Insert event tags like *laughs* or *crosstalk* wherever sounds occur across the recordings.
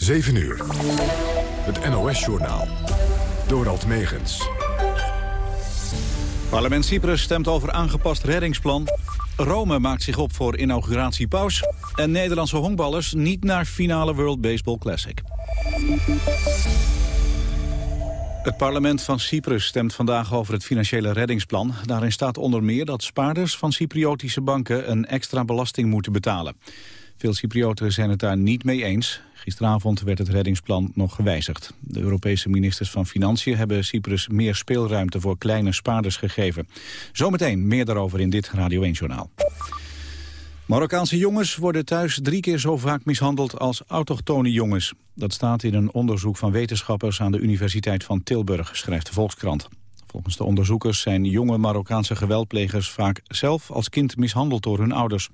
7 uur. Het NOS-journaal. Dorald Megens. Parlement Cyprus stemt over aangepast reddingsplan. Rome maakt zich op voor inauguratie paus. En Nederlandse honkballers niet naar finale World Baseball Classic. Het parlement van Cyprus stemt vandaag over het financiële reddingsplan. Daarin staat onder meer dat spaarders van Cypriotische banken een extra belasting moeten betalen. Veel Cyprioten zijn het daar niet mee eens. Gisteravond werd het reddingsplan nog gewijzigd. De Europese ministers van Financiën hebben Cyprus meer speelruimte voor kleine spaarders gegeven. Zometeen meer daarover in dit Radio 1-journaal. Marokkaanse jongens worden thuis drie keer zo vaak mishandeld als autochtone jongens. Dat staat in een onderzoek van wetenschappers aan de Universiteit van Tilburg, schrijft de Volkskrant. Volgens de onderzoekers zijn jonge Marokkaanse geweldplegers vaak zelf als kind mishandeld door hun ouders.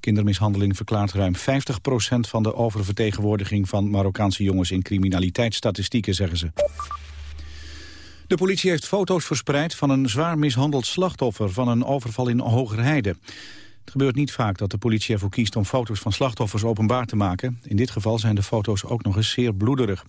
Kindermishandeling verklaart ruim 50% van de oververtegenwoordiging van Marokkaanse jongens in criminaliteitsstatistieken, zeggen ze. De politie heeft foto's verspreid van een zwaar mishandeld slachtoffer van een overval in Hogerheide. Het gebeurt niet vaak dat de politie ervoor kiest om foto's van slachtoffers openbaar te maken. In dit geval zijn de foto's ook nog eens zeer bloederig.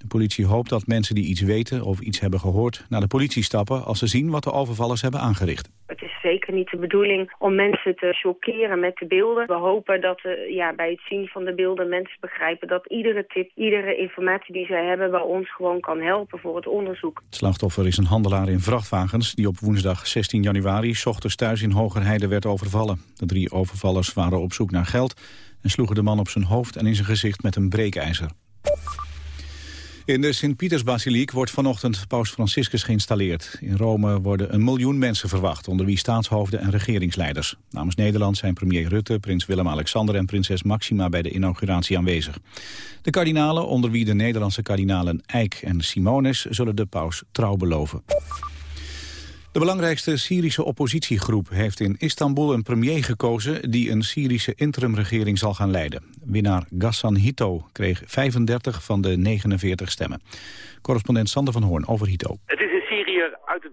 De politie hoopt dat mensen die iets weten of iets hebben gehoord... naar de politie stappen als ze zien wat de overvallers hebben aangericht. Het is zeker niet de bedoeling om mensen te chockeren met de beelden. We hopen dat uh, ja, bij het zien van de beelden mensen begrijpen... dat iedere tip, iedere informatie die zij hebben bij ons gewoon kan helpen voor het onderzoek. Het slachtoffer is een handelaar in vrachtwagens... die op woensdag 16 januari s ochtends thuis in Hogerheide werd overvallen. De drie overvallers waren op zoek naar geld... en sloegen de man op zijn hoofd en in zijn gezicht met een breekijzer. In de Sint-Pietersbasiliek wordt vanochtend paus Franciscus geïnstalleerd. In Rome worden een miljoen mensen verwacht, onder wie staatshoofden en regeringsleiders. Namens Nederland zijn premier Rutte, prins Willem-Alexander en prinses Maxima bij de inauguratie aanwezig. De kardinalen, onder wie de Nederlandse kardinalen Eijk en Simonis, zullen de paus trouw beloven. De belangrijkste Syrische oppositiegroep heeft in Istanbul een premier gekozen die een Syrische interimregering zal gaan leiden. Winnaar Ghassan Hito kreeg 35 van de 49 stemmen. Correspondent Sander van Hoorn over Hito.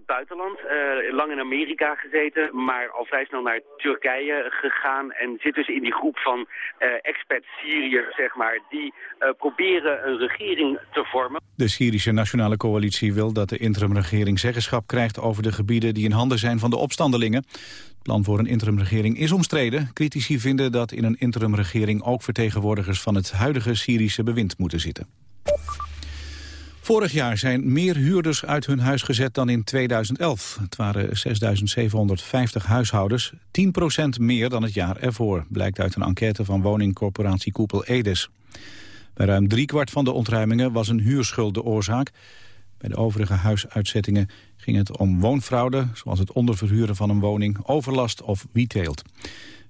Buitenland, uh, lang in Amerika gezeten, maar al vrij snel naar Turkije gegaan en zit dus in die groep van uh, expat-Syriërs, zeg maar, die uh, proberen een regering te vormen. De Syrische Nationale Coalitie wil dat de interimregering zeggenschap krijgt over de gebieden die in handen zijn van de opstandelingen. Het plan voor een interimregering is omstreden. Critici vinden dat in een interimregering ook vertegenwoordigers van het huidige Syrische bewind moeten zitten. Vorig jaar zijn meer huurders uit hun huis gezet dan in 2011. Het waren 6.750 huishoudens, 10% meer dan het jaar ervoor... blijkt uit een enquête van woningcorporatie Koepel Edes. Bij ruim driekwart van de ontruimingen was een huurschuld de oorzaak. Bij de overige huisuitzettingen ging het om woonfraude... zoals het onderverhuren van een woning, overlast of wietteelt.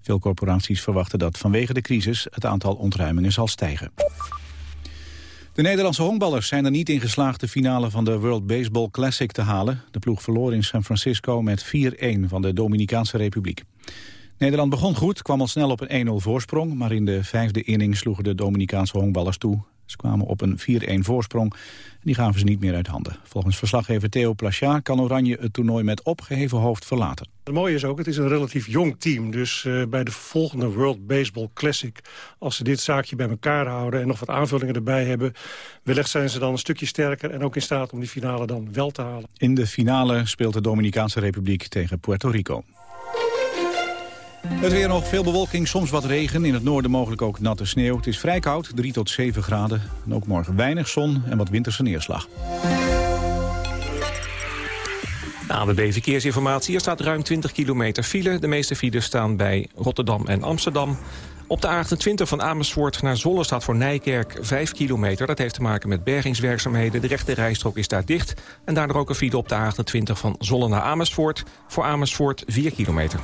Veel corporaties verwachten dat vanwege de crisis het aantal ontruimingen zal stijgen. De Nederlandse honkballers zijn er niet in geslaagd de finale van de World Baseball Classic te halen. De ploeg verloor in San Francisco met 4-1 van de Dominicaanse Republiek. Nederland begon goed, kwam al snel op een 1-0 voorsprong... maar in de vijfde inning sloegen de Dominicaanse honkballers toe. Ze kwamen op een 4-1 voorsprong en die gaven ze niet meer uit handen. Volgens verslaggever Theo Plachard kan Oranje het toernooi met opgeheven hoofd verlaten. Het mooie is ook, het is een relatief jong team. Dus uh, bij de volgende World Baseball Classic... als ze dit zaakje bij elkaar houden en nog wat aanvullingen erbij hebben... wellicht zijn ze dan een stukje sterker en ook in staat om die finale dan wel te halen. In de finale speelt de Dominicaanse Republiek tegen Puerto Rico. Het weer nog veel bewolking, soms wat regen. In het noorden mogelijk ook natte sneeuw. Het is vrij koud, 3 tot 7 graden. En ook morgen weinig zon en wat winterse neerslag. ANWB Verkeersinformatie. Er staat ruim 20 kilometer file. De meeste files staan bij Rotterdam en Amsterdam. Op de A28 van Amersfoort naar Zolle staat voor Nijkerk 5 kilometer. Dat heeft te maken met bergingswerkzaamheden. De rechte rijstrook is daar dicht. En daardoor ook een file op de A28 van Zolle naar Amersfoort. Voor Amersfoort 4 kilometer.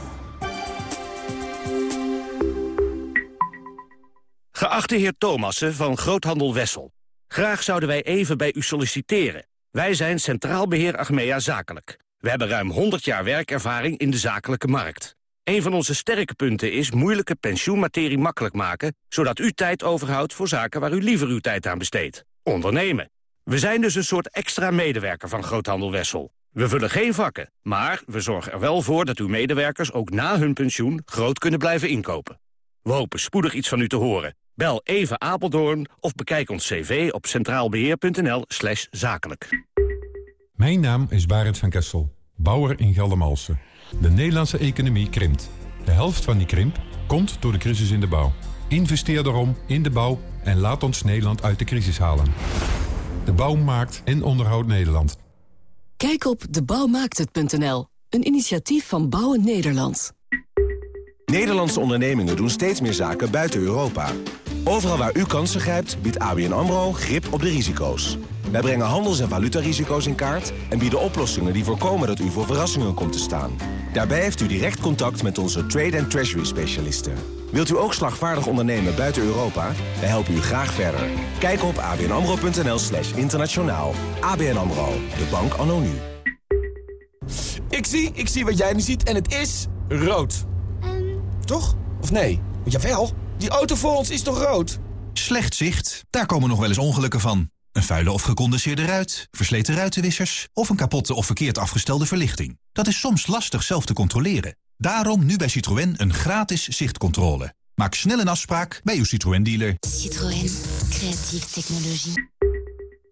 Geachte heer Thomassen van Groothandel Wessel. Graag zouden wij even bij u solliciteren. Wij zijn Centraal Beheer Achmea Zakelijk. We hebben ruim 100 jaar werkervaring in de zakelijke markt. Een van onze sterke punten is moeilijke pensioenmaterie makkelijk maken... zodat u tijd overhoudt voor zaken waar u liever uw tijd aan besteedt. Ondernemen. We zijn dus een soort extra medewerker van Groothandel Wessel. We vullen geen vakken, maar we zorgen er wel voor dat uw medewerkers... ook na hun pensioen groot kunnen blijven inkopen. We hopen spoedig iets van u te horen. Bel even Apeldoorn of bekijk ons cv op centraalbeheer.nl slash zakelijk. Mijn naam is Barend van Kessel, bouwer in Geldermalsen. De Nederlandse economie krimpt. De helft van die krimp komt door de crisis in de bouw. Investeer daarom in de bouw en laat ons Nederland uit de crisis halen. De bouw maakt en onderhoudt Nederland. Kijk op debouwmaakthet.nl, een initiatief van Bouwen Nederland. Nederlandse ondernemingen doen steeds meer zaken buiten Europa. Overal waar u kansen grijpt, biedt ABN AMRO grip op de risico's. Wij brengen handels- en valutarisico's in kaart... en bieden oplossingen die voorkomen dat u voor verrassingen komt te staan. Daarbij heeft u direct contact met onze trade- en treasury-specialisten. Wilt u ook slagvaardig ondernemen buiten Europa? Wij helpen u graag verder. Kijk op abnamro.nl slash internationaal. ABN AMRO, de bank anno nu. Ik zie, ik zie wat jij nu ziet en het is rood. Toch? Of nee? Jawel, die auto voor ons is toch rood? Slecht zicht, daar komen nog wel eens ongelukken van. Een vuile of gecondenseerde ruit, versleten ruitenwissers... of een kapotte of verkeerd afgestelde verlichting. Dat is soms lastig zelf te controleren. Daarom nu bij Citroën een gratis zichtcontrole. Maak snel een afspraak bij uw Citroën-dealer. Citroën. Creatieve technologie.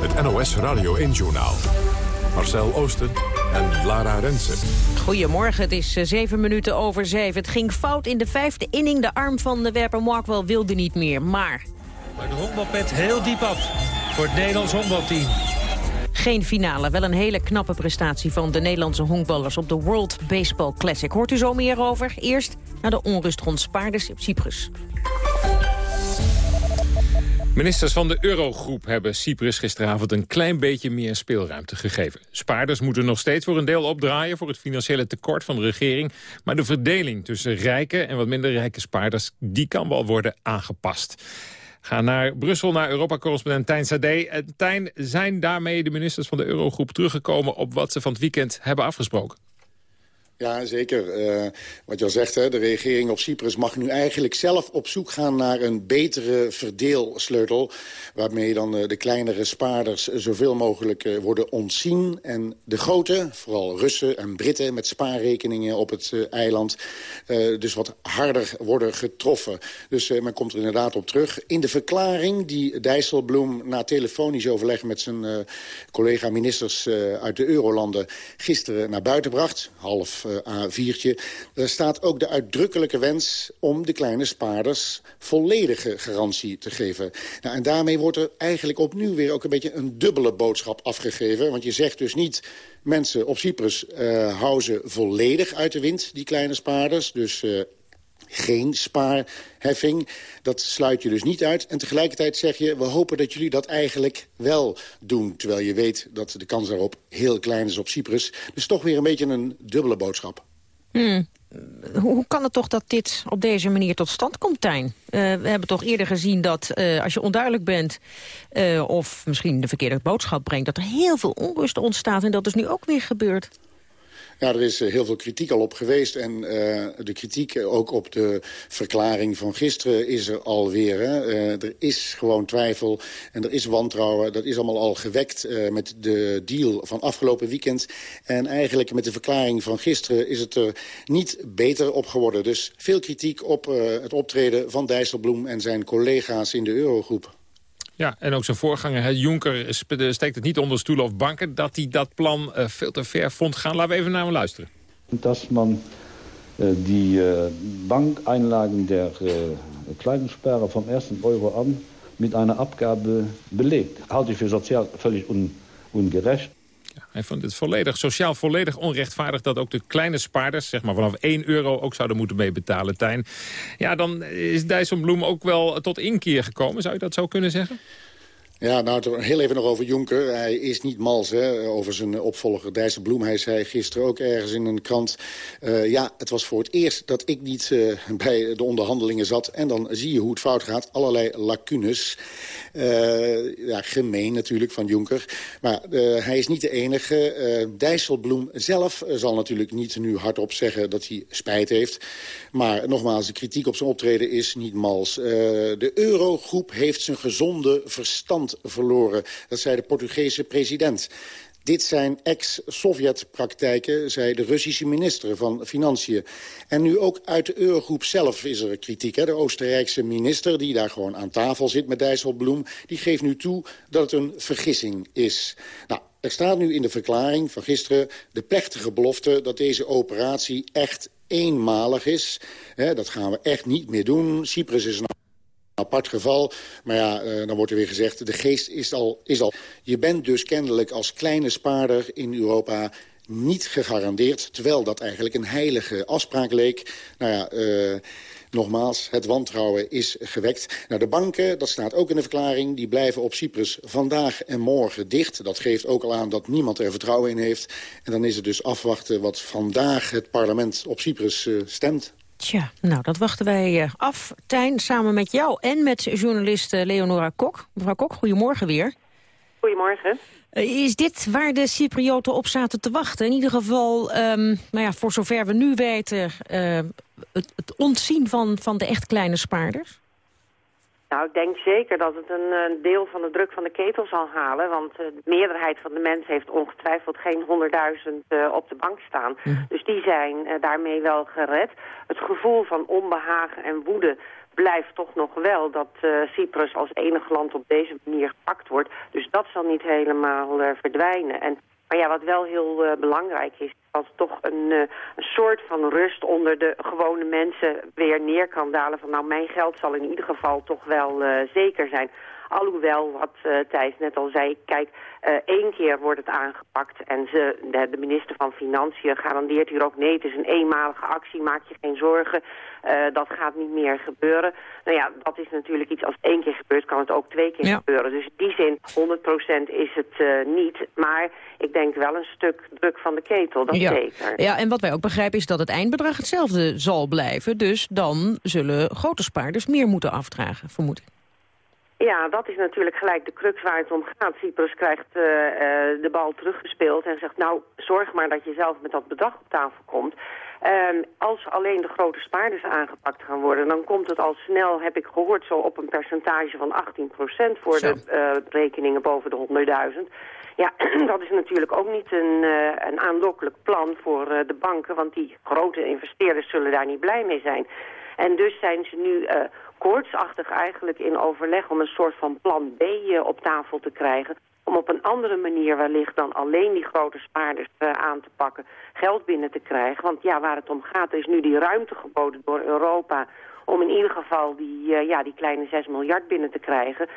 Het NOS Radio 1-journaal. Marcel Oosten en Lara Rensen. Goedemorgen, het is zeven minuten over zeven. Het ging fout in de vijfde inning. De arm van de werper Markwell wilde niet meer, maar... Maar de honkbalpet heel diep af voor het Nederlands honkbalteam. Geen finale, wel een hele knappe prestatie van de Nederlandse honkballers op de World Baseball Classic. Hoort u zo meer over? Eerst naar de onrust rond Spaarders op Cyprus. Ministers van de Eurogroep hebben Cyprus gisteravond een klein beetje meer speelruimte gegeven. Spaarders moeten nog steeds voor een deel opdraaien voor het financiële tekort van de regering. Maar de verdeling tussen rijke en wat minder rijke spaarders, die kan wel worden aangepast. Ga naar Brussel, naar Europa-correspondent Tijn Sade. Tijn, zijn daarmee de ministers van de Eurogroep teruggekomen op wat ze van het weekend hebben afgesproken? Ja, zeker. Uh, wat je al zegt, hè, de regering op Cyprus mag nu eigenlijk zelf op zoek gaan naar een betere verdeelsleutel. Waarmee dan uh, de kleinere spaarders zoveel mogelijk uh, worden ontzien. En de grote, vooral Russen en Britten met spaarrekeningen op het eiland, dus wat harder worden getroffen. Dus men komt er inderdaad op terug. In de verklaring die Dijsselbloem na telefonisch overleg met zijn collega-ministers uit de Eurolanden gisteren naar buiten bracht, half A4'tje. Er staat ook de uitdrukkelijke wens om de kleine spaarders volledige garantie te geven. Nou, en daarmee wordt er eigenlijk opnieuw weer ook een beetje een dubbele boodschap afgegeven. Want je zegt dus niet, mensen op Cyprus uh, houden volledig uit de wind, die kleine spaarders. Dus uh, geen spaarheffing. Dat sluit je dus niet uit. En tegelijkertijd zeg je, we hopen dat jullie dat eigenlijk wel doen. Terwijl je weet dat de kans daarop heel klein is op Cyprus. Dus toch weer een beetje een dubbele boodschap. Hmm. Hoe kan het toch dat dit op deze manier tot stand komt, Tijn? Uh, we hebben toch eerder gezien dat uh, als je onduidelijk bent... Uh, of misschien de verkeerde boodschap brengt... dat er heel veel onrust ontstaat en dat is nu ook weer gebeurd. Ja, er is heel veel kritiek al op geweest. En uh, de kritiek ook op de verklaring van gisteren is er alweer. Hè. Er is gewoon twijfel en er is wantrouwen. Dat is allemaal al gewekt met de deal van afgelopen weekend. En eigenlijk met de verklaring van gisteren is het er niet beter op geworden. Dus veel kritiek op het optreden van Dijsselbloem en zijn collega's in de Eurogroep. Ja, en ook zijn voorganger, Juncker, steekt het niet onder stoelen of banken... dat hij dat plan uh, veel te ver vond gaan. Laten we even naar hem luisteren. Dat man uh, die uh, Bankeinlagen der Kleidungssperre vom ersten Euro an mit einer Abgabe belegt. Halte ich für sozial völlig un ungerecht. Hij vond het volledig, sociaal volledig onrechtvaardig... dat ook de kleine spaarders, zeg maar vanaf 1 euro... ook zouden moeten meebetalen, Tijn. Ja, dan is Dijsselbloem ook wel tot inkeer gekomen. Zou je dat zo kunnen zeggen? Ja, nou, heel even nog over Jonker. Hij is niet mals hè, over zijn opvolger Dijsselbloem. Hij zei gisteren ook ergens in een krant... Uh, ja, het was voor het eerst dat ik niet uh, bij de onderhandelingen zat. En dan zie je hoe het fout gaat. Allerlei lacunes. Uh, ja, gemeen natuurlijk van Jonker. Maar hij is niet de enige. Dijsselbloem zelf zal natuurlijk niet nu hardop zeggen dat hij spijt heeft. Maar nogmaals, de kritiek op zijn optreden is niet mals. de Eurogroep heeft zijn gezonde verstand verloren. Dat zei de Portugese president. Dit zijn ex-Sovjet-praktijken, zei de Russische minister van Financiën. En nu ook uit de Eurogroep zelf is er kritiek. Hè? De Oostenrijkse minister, die daar gewoon aan tafel zit met Dijsselbloem... die geeft nu toe dat het een vergissing is. Nou, er staat nu in de verklaring van gisteren de plechtige belofte... dat deze operatie echt eenmalig is. dat gaan we echt niet meer doen. Cyprus is een apart geval. Maar ja, uh, dan wordt er weer gezegd, de geest is al, is al... Je bent dus kennelijk als kleine spaarder in Europa niet gegarandeerd... terwijl dat eigenlijk een heilige afspraak leek. Nou ja... Uh, Nogmaals, het wantrouwen is gewekt. Nou, de banken, dat staat ook in de verklaring... die blijven op Cyprus vandaag en morgen dicht. Dat geeft ook al aan dat niemand er vertrouwen in heeft. En dan is het dus afwachten wat vandaag het parlement op Cyprus uh, stemt. Tja, nou, dat wachten wij uh, af. Tijn, samen met jou en met journalist uh, Leonora Kok. Mevrouw Kok, goedemorgen weer. Goedemorgen. Uh, is dit waar de Cyprioten op zaten te wachten? In ieder geval, um, nou ja, voor zover we nu weten... het, het ontzien van, van de echt kleine spaarders? Nou, ik denk zeker dat het een, deel van de druk van de ketel zal halen. Want de meerderheid van de mensen heeft ongetwijfeld geen 100.000 op de bank staan. Dus die zijn daarmee wel gered. Het gevoel van onbehagen en woede blijft toch nog wel dat Cyprus als enig land op deze manier gepakt wordt. Dus dat zal niet helemaal verdwijnen. En maar ja, wat wel heel belangrijk is, als toch een, uh, een soort van rust onder de gewone mensen weer neer kan dalen. Van nou, mijn geld zal in ieder geval toch wel uh, zeker zijn. Alhoewel, wat uh, Thijs net al zei, kijk, uh, één keer wordt het aangepakt en ze, de, de, minister van Financiën garandeert hier ook nee, het is een eenmalige actie, maak je geen zorgen, uh, dat gaat niet meer gebeuren. Nou ja, dat is natuurlijk iets, als het één keer gebeurt, kan het ook twee keer ja. gebeuren. Dus in die zin, 100% is het niet, maar ik denk wel een stuk druk van de ketel, dat ja. zeker. Ja, en wat wij ook begrijpen is dat het eindbedrag hetzelfde zal blijven, dus dan zullen grote spaarders meer moeten afdragen, vermoed ik. Ja, dat is natuurlijk gelijk de crux waar het om gaat. Cyprus krijgt uh, uh, de bal teruggespeeld en zegt... nou, zorg maar dat je zelf met dat bedrag op tafel komt. Um, als alleen de grote spaarders aangepakt gaan worden... dan komt het al snel, heb ik gehoord, zo op een percentage van 18% voor zo. de uh, rekeningen boven de 100.000. Ja, *clears throat* dat is natuurlijk ook niet een, een aanlokkelijk plan voor de banken... want die grote investeerders zullen daar niet blij mee zijn. En dus zijn ze nu koortsachtig eigenlijk in overleg om een soort van plan B uh, op tafel te krijgen. Om op een andere manier wellicht dan alleen die grote spaarders uh, aan te pakken, geld binnen te krijgen. Want ja, waar het om gaat is nu die ruimte geboden door Europa om in ieder geval die, uh, ja, die kleine 6 miljard binnen te krijgen.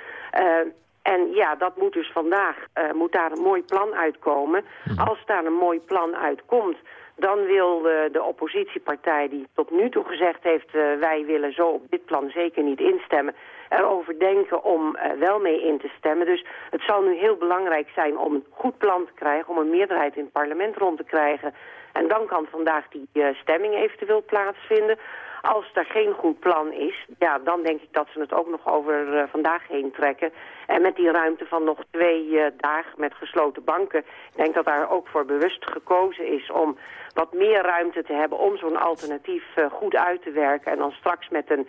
En ja, dat moet dus vandaag, moet daar een mooi plan uitkomen. Als daar een mooi plan uitkomt, dan wil de, de oppositiepartij die tot nu toe gezegd heeft... Uh, wij willen zo op dit plan zeker niet instemmen... erover denken om uh, wel mee in te stemmen. Dus het zal nu heel belangrijk zijn om een goed plan te krijgen... om een meerderheid in het parlement rond te krijgen. En dan kan vandaag die stemming eventueel plaatsvinden... Als er geen goed plan is, ja, dan denk ik dat ze het ook nog over uh, vandaag heen trekken. En met die ruimte van nog twee uh, dagen met gesloten banken... ik denk dat daar ook voor bewust gekozen is om wat meer ruimte te hebben... om zo'n alternatief uh, goed uit te werken. En dan straks met een,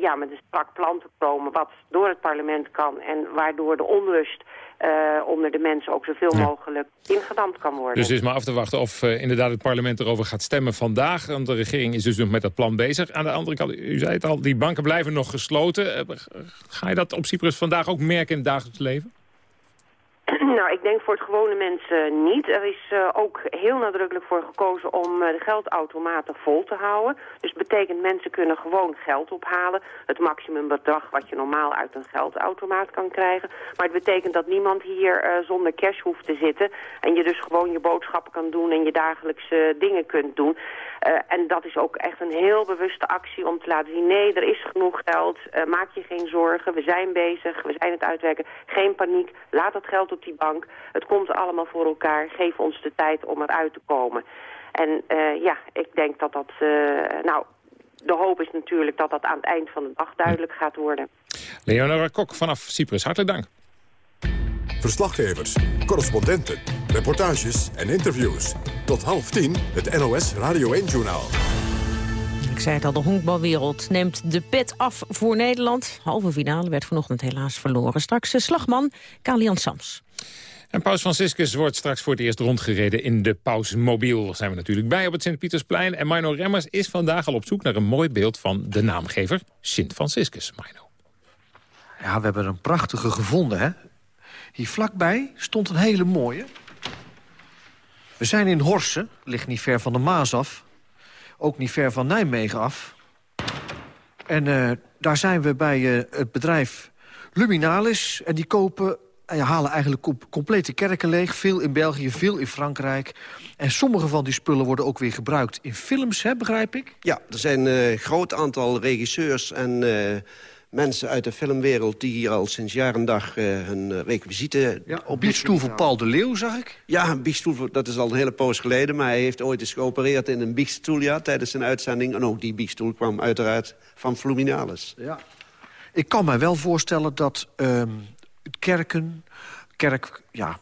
ja, met een strak plan te komen wat door het parlement kan... en waardoor de onrust onder de mensen ook zoveel ja. mogelijk ingedampt kan worden. Dus het is maar af te wachten of uh, inderdaad het parlement erover gaat stemmen vandaag. Want de regering is dus nog met dat plan bezig. Aan de andere kant, u zei het al, die banken blijven nog gesloten. Uh, ga je dat op Cyprus vandaag ook merken in het dagelijks leven? *clears throat* Nou, ik denk voor het gewone mensen niet. Er is uh, ook heel nadrukkelijk voor gekozen om uh, de geldautomaten vol te houden. Dus betekent mensen kunnen gewoon geld ophalen. Het maximumbedrag wat je normaal uit een geldautomaat kan krijgen. Maar het betekent dat niemand hier zonder cash hoeft te zitten. En je dus gewoon je boodschappen kan doen en je dagelijkse dingen kunt doen. En dat is ook echt een heel bewuste actie om te laten zien... nee, er is genoeg geld, maak je geen zorgen, we zijn bezig, we zijn het uitwerken. Geen paniek, laat dat geld op die bank. Het komt allemaal voor elkaar, geef ons de tijd om eruit te komen. En ja, ik denk dat dat... nou, de hoop is natuurlijk dat dat aan het eind van de dag duidelijk gaat worden. Leonora Kok vanaf Cyprus, hartelijk dank. Verslaggevers, correspondenten, reportages en interviews. Tot half tien het NOS Radio 1-journaal. Ik zei het al, de honkbalwereld neemt de pet af voor Nederland. Halve finale werd vanochtend helaas verloren. Straks de slagman Kalian Sams. En Paus Franciscus wordt straks voor het eerst rondgereden in de Pausmobiel. Daar zijn we natuurlijk bij op het Sint-Pietersplein. En Mino Remmers is vandaag al op zoek naar een mooi beeld van de naamgever Sint Franciscus. Mino. Ja, we hebben een prachtige gevonden, hè? Hier vlakbij stond een hele mooie. We zijn in Horsen, ligt niet ver van de Maas af. Ook niet ver van Nijmegen af. En uh, daar zijn we bij uh, het bedrijf Luminalis. En die kopen en halen eigenlijk complete kerken leeg. Veel in België, veel in Frankrijk. En sommige van die spullen worden ook weer gebruikt in films, hè, begrijp ik? Ja, er zijn een groot aantal regisseurs en mensen uit de filmwereld... die hier al sinds jaar en dag uh, hun requisieten... Ja, op biefstoel voor Paul de Leeuw, zag ik? Ja, een biefstoel, dat is al een hele poos geleden... maar hij heeft ooit eens geopereerd in een biefstoel ja, tijdens een uitzending. En ook die biefstoel kwam uiteraard van Fluminalis. Ja. Ik kan mij wel voorstellen dat... Um, kerken, kerk, ja,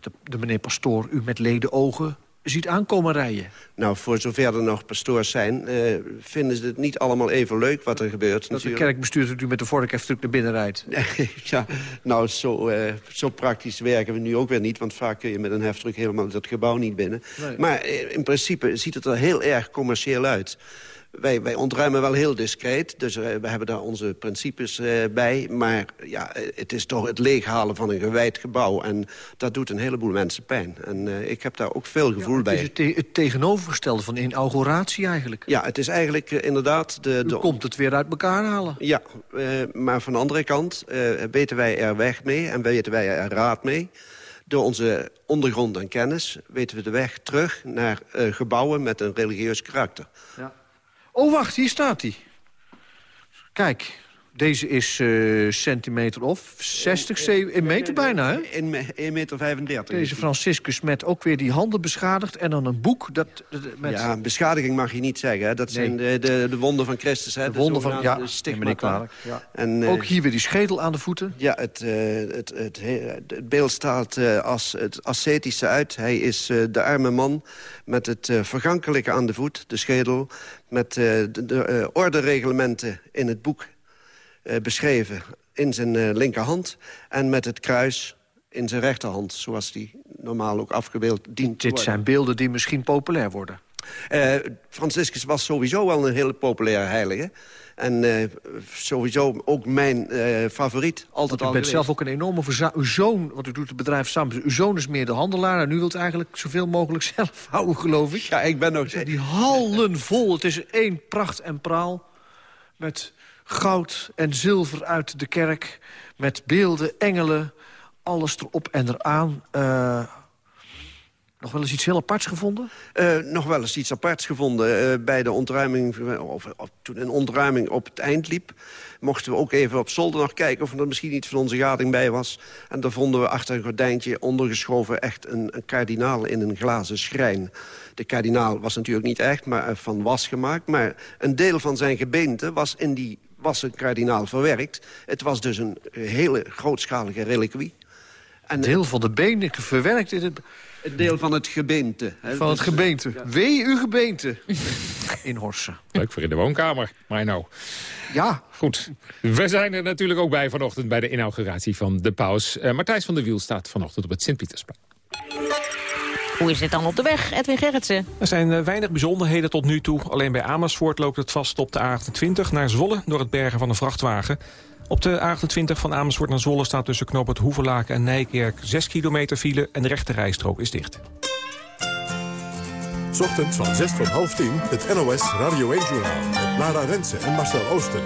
de, de meneer Pastoor, u met leden ogen ziet aankomen rijden. Nou, voor zover er nog pastoors zijn... Uh, vinden ze het niet allemaal even leuk wat er gebeurt. Dat de kerkbestuurder u met de vork even naar binnen rijdt. *laughs* ja, nou, zo, uh, zo praktisch werken we nu ook weer niet... want vaak kun je met een heftruck helemaal dat gebouw niet binnen. Nee. Maar uh, in principe ziet het er heel erg commercieel uit wij, wij ontruimen wel heel discreet. Dus uh, we hebben daar onze principes uh, bij. Maar ja, het is toch het leeghalen van een gewijd gebouw. En dat doet een heleboel mensen pijn. En ik heb daar ook veel gevoel ja, het bij. Het is het, tegenovergestelde van inauguratie eigenlijk. Ja, het is eigenlijk inderdaad... De, de... komt het weer uit elkaar halen. Ja, maar van de andere kant weten wij er weg mee en weten wij er raad mee. Door onze ondergrond en kennis weten we de weg terug naar gebouwen met een religieus karakter. Ja. Oh, wacht, hier staat hij. Kijk, deze is uh, centimeter of 60, 7, een meter bijna, hè? 1 meter 35. Deze Franciscus met ook weer die handen beschadigd en dan een boek. Dat, met... Ja, beschadiging mag je niet zeggen. Hè? Dat nee. zijn de, de, de, wonden van Christus. Hè? De, de wonden van, ja, stigmata. Ja. En, uh, ook hier weer die schedel aan de voeten. Ja, het, uh, het, het, het, beeld staat als het ascetische uit. Hij is de arme man met het vergankelijke aan de voet, de schedel... met de, de ordereglementen in het boek beschreven in zijn uh, linkerhand... en met het kruis in zijn rechterhand, zoals die normaal ook afgebeeld dient Dit zijn beelden die misschien populair worden. Uh, Franciscus was sowieso wel een hele populaire heilige. En uh, sowieso ook mijn uh, favoriet. Altijd want u bent zelf ook een enorme. Uw zoon, want u doet het bedrijf samen. Uw zoon is meer de handelaar. En u wilt eigenlijk zoveel mogelijk *laughs* zelf houden, geloof ik. Ja, ik ben ook... Die hallen vol. Het is één pracht en praal. Met goud en zilver uit de kerk... met beelden, engelen, alles erop en eraan. Uh, nog wel eens iets heel aparts gevonden? Uh, nog wel eens iets aparts gevonden. Uh, bij de ontruiming, of, of, toen een ontruiming op het eind liep... mochten we ook even op zolder nog kijken of er misschien iets van onze gading bij was. En daar vonden we achter een gordijntje ondergeschoven... echt een, een kardinaal in een glazen schrijn. De kardinaal was natuurlijk niet echt, maar van was gemaakt. Maar een deel van zijn gebeente was in die was een kardinaal verwerkt. Het was dus een hele grootschalige reliquie. En deel van de benen verwerkt in het... Het deel van het gebeente. Hè? Van het dus, gebeente. Ja. Wee uw gebeente. *laughs* in Horsen. Leuk voor in de woonkamer, maar nou. Ja. Goed. We zijn er natuurlijk ook bij vanochtend bij de inauguratie van de paus. Uh, Martijs van der Wiel staat vanochtend op het Sint-Pietersplein. Hoe is het dan op de weg, Edwin Gerritsen? Er zijn weinig bijzonderheden tot nu toe. Alleen bij Amersfoort loopt het vast op de A28 naar Zwolle... door het bergen van een vrachtwagen. Op de A28 van Amersfoort naar Zwolle staat tussen knop het Hoevelaken en Nijkerk 6 kilometer file en de rechte rijstrook is dicht. Ochtends van 6 tot half 10 het NOS Radio 1-journaal met Lara Rensen en Marcel Ooster.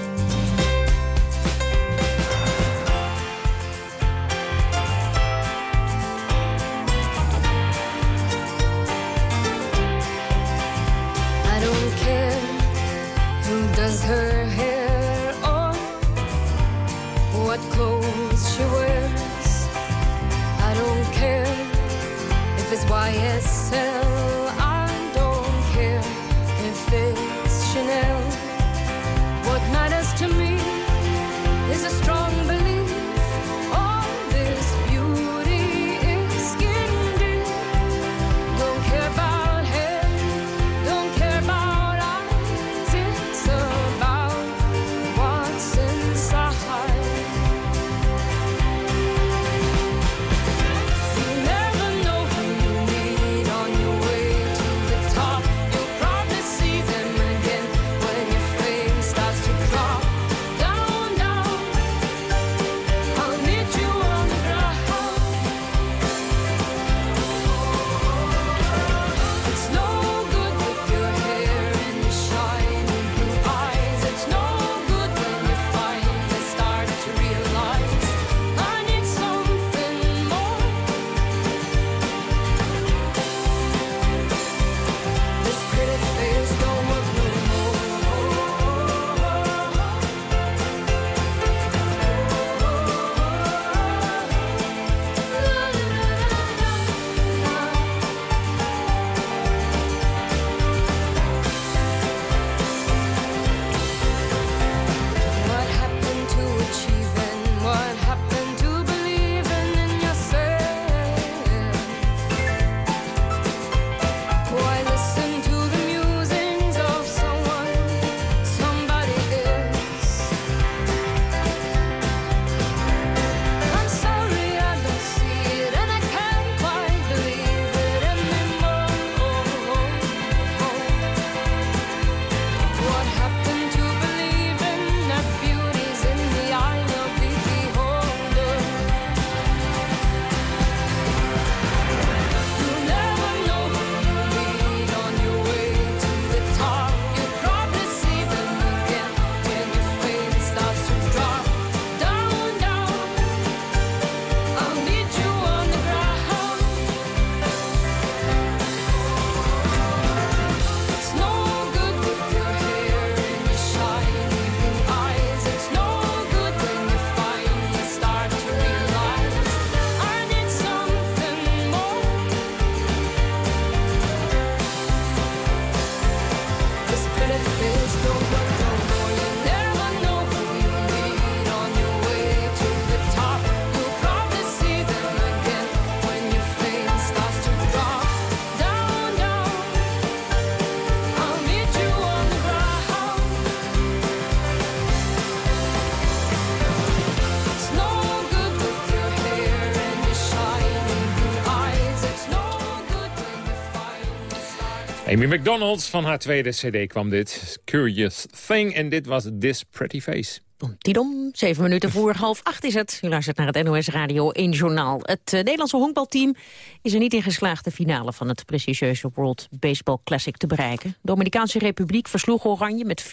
Amy McDonald van haar tweede cd kwam dit. Curious Thing. En dit was This Pretty Face. Tidom, zeven minuten voor *laughs* half acht is het. U luistert naar het NOS Radio 1 Journaal. Het eh, Nederlandse honkbalteam is er niet in geslaagd... de finale van het prestigieuze World Baseball Classic te bereiken. De Dominicaanse Republiek versloeg Oranje met 4-1.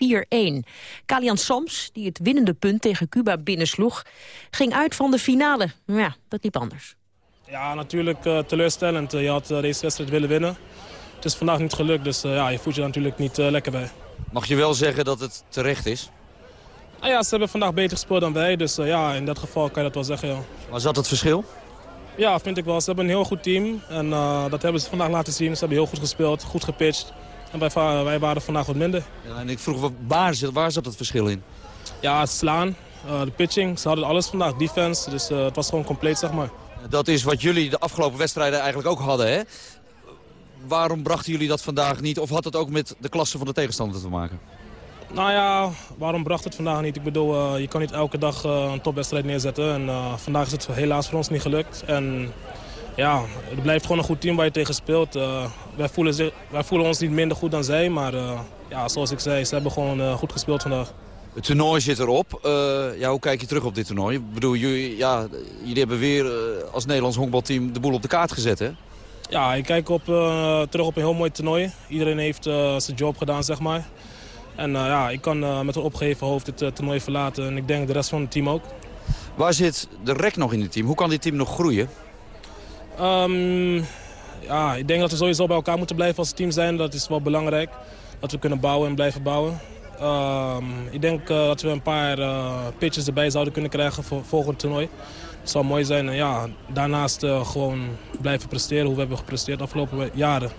Kalian Sams, die het winnende punt tegen Cuba binnensloeg... ging uit van de finale. Maar ja, dat liep anders. Ja, natuurlijk eh, teleurstellend. Je had eh, deze wedstrijd willen winnen. Het is vandaag niet gelukt, dus eh, ja, je voelt je natuurlijk niet eh, lekker bij. Mag je wel zeggen dat het terecht is? Ah ja, ze hebben vandaag beter gespeeld dan wij, dus eh, ja, in dat geval kan je dat wel zeggen, ja. Maar zat het verschil? Ja, vind ik wel. Ze hebben een heel goed team en dat hebben ze vandaag laten zien. Ze hebben heel goed gespeeld, goed gepitcht. En wij, wij waren vandaag wat minder. Ja, en ik vroeg, wa- waar, waar zat het verschil in? Ja, het slaan, de pitching, ze hadden alles vandaag, defense. Dus het was gewoon compleet, zeg maar. Dat is wat jullie de afgelopen wedstrijden eigenlijk ook hadden, hè? Waarom brachten jullie dat vandaag niet? Of had het ook met de klasse van de tegenstander te maken? Nou ja, waarom bracht het vandaag niet? Ik bedoel, eh, je kan niet elke dag eh, een topwedstrijd neerzetten. En eh, vandaag is het helaas voor ons niet gelukt. En ja, het blijft gewoon een goed team waar je tegen speelt. Wij, voelen zich, wij voelen ons niet minder goed dan zij. Maar ja, zoals ik zei, ze hebben gewoon goed gespeeld vandaag. Het toernooi zit erop. Ja, hoe kijk je terug op dit toernooi? Ik bedoel, jullie, ja, jullie hebben weer als Nederlands honkbalteam de boel op de kaart gezet, hè? Ja, ik kijk op, eh, terug op een heel mooi toernooi. Iedereen heeft eh, zijn job gedaan, zeg maar. En eh, ja, ik kan met een opgeheven hoofd dit eh, toernooi verlaten. En ik denk de rest van het team ook. Waar zit de rek nog in het team? Hoe kan dit team nog groeien? Ehm, ja, ik denk dat we sowieso bij elkaar moeten blijven als team zijn. Dat is wel belangrijk. dat we kunnen bouwen en blijven bouwen. Ehm, ik denk dat we een paar pitches erbij zouden kunnen krijgen voor volgend toernooi. Dat zou mooi zijn. En ja, daarnaast uh, gewoon blijven presteren hoe we hebben gepresteerd de afgelopen jaren.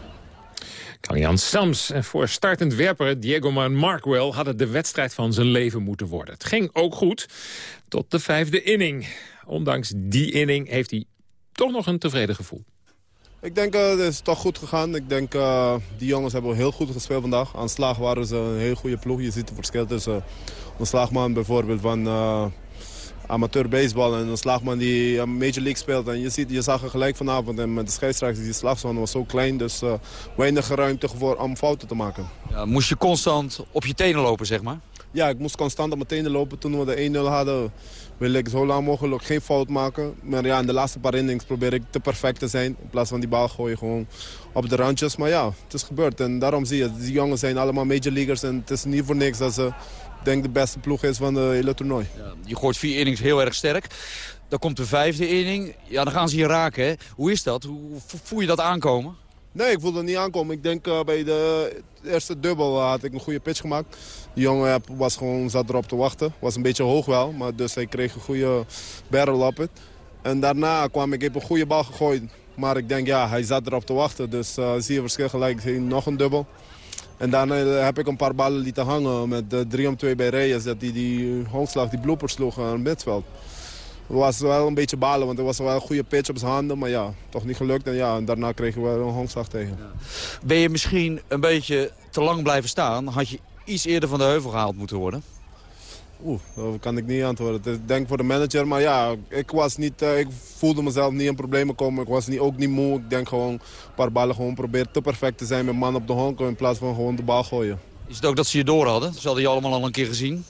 Jan Sams en voor startend werper Diego Markwell had het de wedstrijd van zijn leven moeten worden. Het ging ook goed tot de vijfde inning. Ondanks die inning heeft hij toch nog een tevreden gevoel. Ik denk uh, het is toch goed gegaan. Ik denk uh, die jongens hebben heel goed gespeeld vandaag. Aan slag waren ze een heel goede ploeg. Je ziet het verschil tussen een slagman bijvoorbeeld van uh, amateur baseball en een slagman die Major League speelt. En je, ziet, je zag er gelijk vanavond en met de scheidsrechter die slagzone was zo klein. Dus weinig ruimte voor om fouten te maken. Ja, moest je constant op je tenen lopen, zeg maar? Ja, ik moest constant op mijn tenen lopen. Toen we de 1-0 hadden wil ik zo lang mogelijk geen fout maken. Maar ja, in de laatste paar innings probeer ik te perfect te zijn. In plaats van die bal gooien gewoon op de randjes. Maar ja, het is gebeurd. En daarom zie je, die jongens zijn allemaal major leaguers. En het is niet voor niks dat ze denk de beste ploeg is van de hele toernooi. Ja, je gooit vier innings heel erg sterk. Dan komt de vijfde inning. Ja, dan gaan ze je raken. Hè? Hoe is dat? Hoe voel je dat aankomen? Nee, ik voelde het niet aankomen. Ik denk uh, bij de eerste dubbel had ik een goede pitch gemaakt. De jongen was gewoon, zat erop te wachten. Was een beetje hoog wel, maar dus hij kreeg een goede barrel op het. En daarna kwam ik, ik heb een goede bal gegooid. Maar ik denk, ja, hij zat erop te wachten. Dus uh, zie je verschil gelijk, nog een dubbel. En daarna heb ik een paar ballen lieten hangen met de 3 om 2 bij Reyes. Dat die, die honkslag, die blooper sloeg aan het midveld. Het was wel een beetje balen, want er was wel een goede pitch op zijn handen. Maar ja, toch niet gelukt. En ja, en daarna kregen we een honkslag tegen. Ben je misschien een beetje te lang blijven staan? Had je iets eerder van de heuvel gehaald moeten worden? Oeh, dat kan ik niet antwoorden. Ik denk voor de manager, maar ja, ik, was niet, uh, ik voelde mezelf niet in problemen komen. Ik was niet, ook niet moe. Ik denk gewoon een paar ballen gewoon proberen te perfect te zijn met man op de honk in plaats van gewoon de bal gooien. Is het ook dat ze je door hadden? Ze hadden je allemaal al een keer gezien?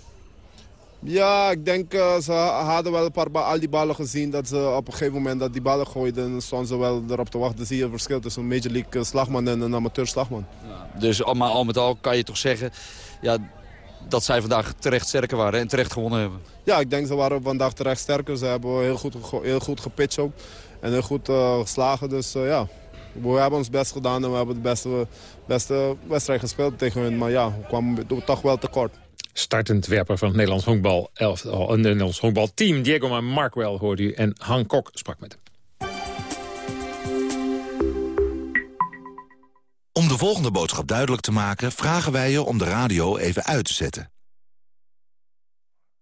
Ja, ik denk uh, ze hadden wel een paar al die ballen gezien. Dat ze op een gegeven moment dat die ballen gooiden. En stonden ze wel erop te wachten. Dan zie je het verschil tussen een Major League slagman en een amateur slagman. Ja, dus maar al met al kan je toch zeggen ja, dat zij vandaag terecht sterker waren en terecht gewonnen hebben. Ja, ik denk ze waren vandaag terecht sterker. Ze hebben heel goed, heel goed gepitcht ook. En heel goed uh, geslagen. Dus uh, ja, we hebben ons best gedaan en we hebben de beste, beste wedstrijd gespeeld tegen hun. Maar ja, we kwamen toch wel tekort. Startend werper van het Nederlands honkbal, elf, het Nederlands honkbalteam. Diego Markwell hoorde u en Han Kok sprak met hem. Om de volgende boodschap duidelijk te maken... vragen wij je om de radio even uit te zetten.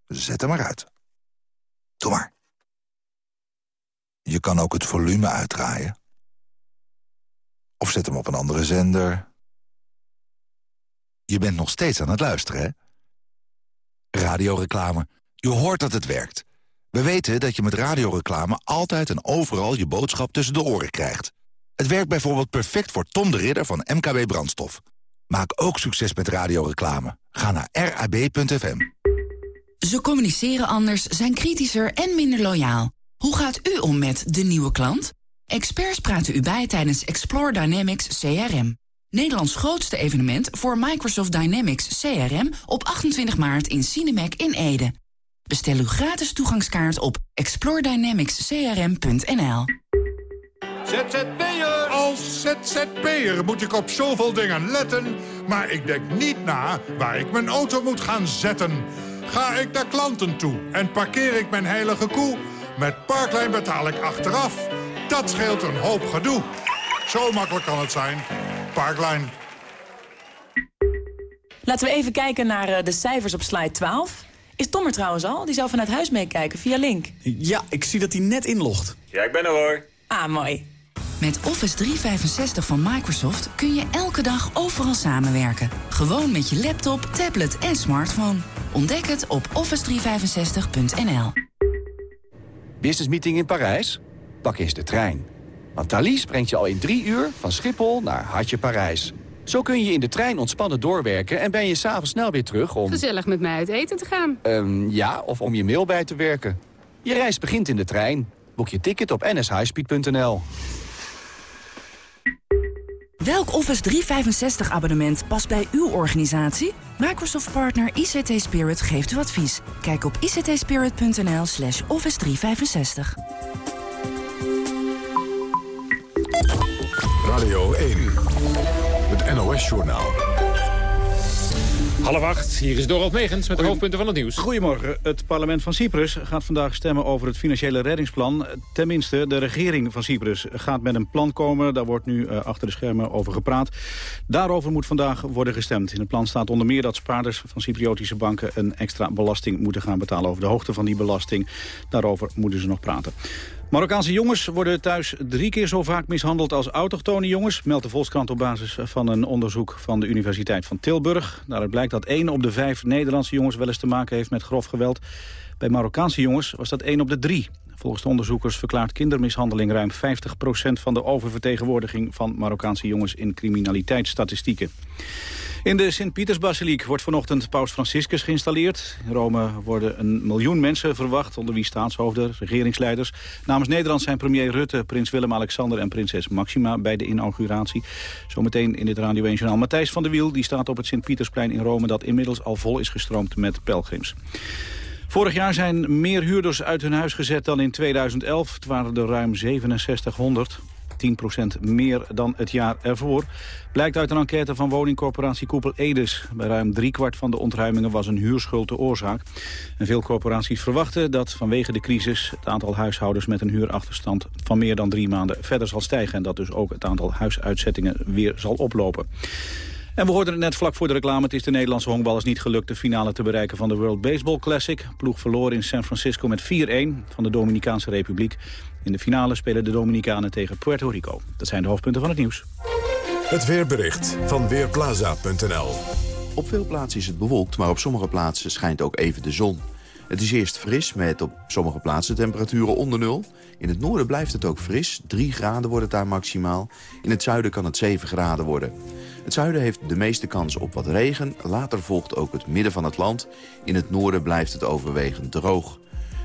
Zet hem maar uit. Doe maar. Je kan ook het volume uitdraaien. Of zet hem op een andere zender. Je bent nog steeds aan het luisteren, hè? Radioreclame. Je hoort dat het werkt. We weten dat je met radioreclame altijd en overal je boodschap tussen de oren krijgt. Het werkt bijvoorbeeld perfect voor Tom de Ridder van MKB Brandstof. Maak ook succes met radioreclame. Ga naar rab.fm. Ze communiceren anders, zijn kritischer en minder loyaal. Hoe gaat u om met de nieuwe klant? Experts praten u bij tijdens Explore Dynamics CRM. Nederlands grootste evenement voor Microsoft Dynamics CRM op 28 maart in Cinemac in Ede. Bestel uw gratis toegangskaart op exploredynamicscrm.nl. ZZP'er! Als ZZP'er moet ik op zoveel dingen letten... maar ik denk niet na waar ik mijn auto moet gaan zetten. Ga ik naar klanten toe en parkeer ik mijn heilige koe... met Parklijn betaal ik achteraf. Dat scheelt een hoop gedoe. Zo makkelijk kan het zijn. Parklijn. Laten we even kijken naar uh, de cijfers op slide 12. Is Tom er trouwens al? Die zou vanuit huis meekijken via Link. Ja, ik zie dat hij net inlogt. Ja, ik ben er hoor. Ah, mooi. Met Office 365 van Microsoft kun je elke dag overal samenwerken. Gewoon met je laptop, tablet en smartphone. Ontdek het op office365.nl. Business meeting in Parijs? Pak eens de trein. Want Thalys brengt je al in drie uur van Schiphol naar Hartje Parijs. Zo kun je in de trein ontspannen doorwerken en ben je s'avonds snel weer terug om... Gezellig met mij uit eten te gaan. Um, ja, of om je mail bij te werken. Je reis begint in de trein. Boek je ticket op nshighspeed.nl. Welk Office 365 abonnement past bij uw organisatie? Microsoft partner ICT Spirit geeft u advies. Kijk op ictspirit.nl slash office 365. Radio 1, het NOS-journaal. Half acht, hier is Dorald Megens met de hoofdpunten van het nieuws. Goedemorgen. Het parlement van Cyprus gaat vandaag stemmen over het financiële reddingsplan. Tenminste, de regering van Cyprus gaat met een plan komen. Daar wordt nu uh, achter de schermen over gepraat. Daarover moet vandaag worden gestemd. In het plan staat onder meer dat spaarders van Cypriotische banken... een extra belasting moeten gaan betalen over de hoogte van die belasting. Daarover moeten ze nog praten. Marokkaanse jongens worden thuis drie keer zo vaak mishandeld als autochtone jongens, meldt de Volkskrant op basis van een onderzoek van de Universiteit van Tilburg. Daaruit blijkt dat één op de vijf Nederlandse jongens wel eens te maken heeft met grof geweld. Bij Marokkaanse jongens was dat één op de drie. Volgens de onderzoekers verklaart kindermishandeling ruim 50% van de oververtegenwoordiging van Marokkaanse jongens in criminaliteitsstatistieken. In de Sint-Pietersbasiliek wordt vanochtend Paus Franciscus geïnstalleerd. In Rome worden een miljoen mensen verwacht, onder wie staatshoofden, regeringsleiders. Namens Nederland zijn premier Rutte, prins Willem-Alexander en prinses Maxima bij de inauguratie. Zometeen in dit Radio 1 Journaal Matthijs van der Wiel, die staat op het Sint-Pietersplein in Rome... dat inmiddels al vol is gestroomd met pelgrims. Vorig jaar zijn meer huurders uit hun huis gezet dan in 2011. Het waren er ruim 6700. 10% meer dan het jaar ervoor. Blijkt uit een enquête van woningcorporatie Koepel Edes. Bij ruim driekwart van de ontruimingen was een huurschuld de oorzaak. En veel corporaties verwachten dat vanwege de crisis... het aantal huishoudens met een huurachterstand van meer dan drie maanden verder zal stijgen. En dat dus ook het aantal huisuitzettingen weer zal oplopen. En we hoorden het net vlak voor de reclame. Het is de Nederlandse honkballers niet gelukt de finale te bereiken van de World Baseball Classic. Ploeg verloor in San Francisco met 4-1 van de Dominicaanse Republiek. In de finale spelen de Dominicanen tegen Puerto Rico. Dat zijn de hoofdpunten van het nieuws. Het weerbericht van Weerplaza.nl Op veel plaatsen is het bewolkt, maar op sommige plaatsen schijnt ook even de zon. Het is eerst fris, met op sommige plaatsen temperaturen onder nul. In het noorden blijft het ook fris, 3 graden wordt het daar maximaal. In het zuiden kan het 7 graden worden. Het zuiden heeft de meeste kans op wat regen. Later volgt ook het midden van het land. In het noorden blijft het overwegend droog.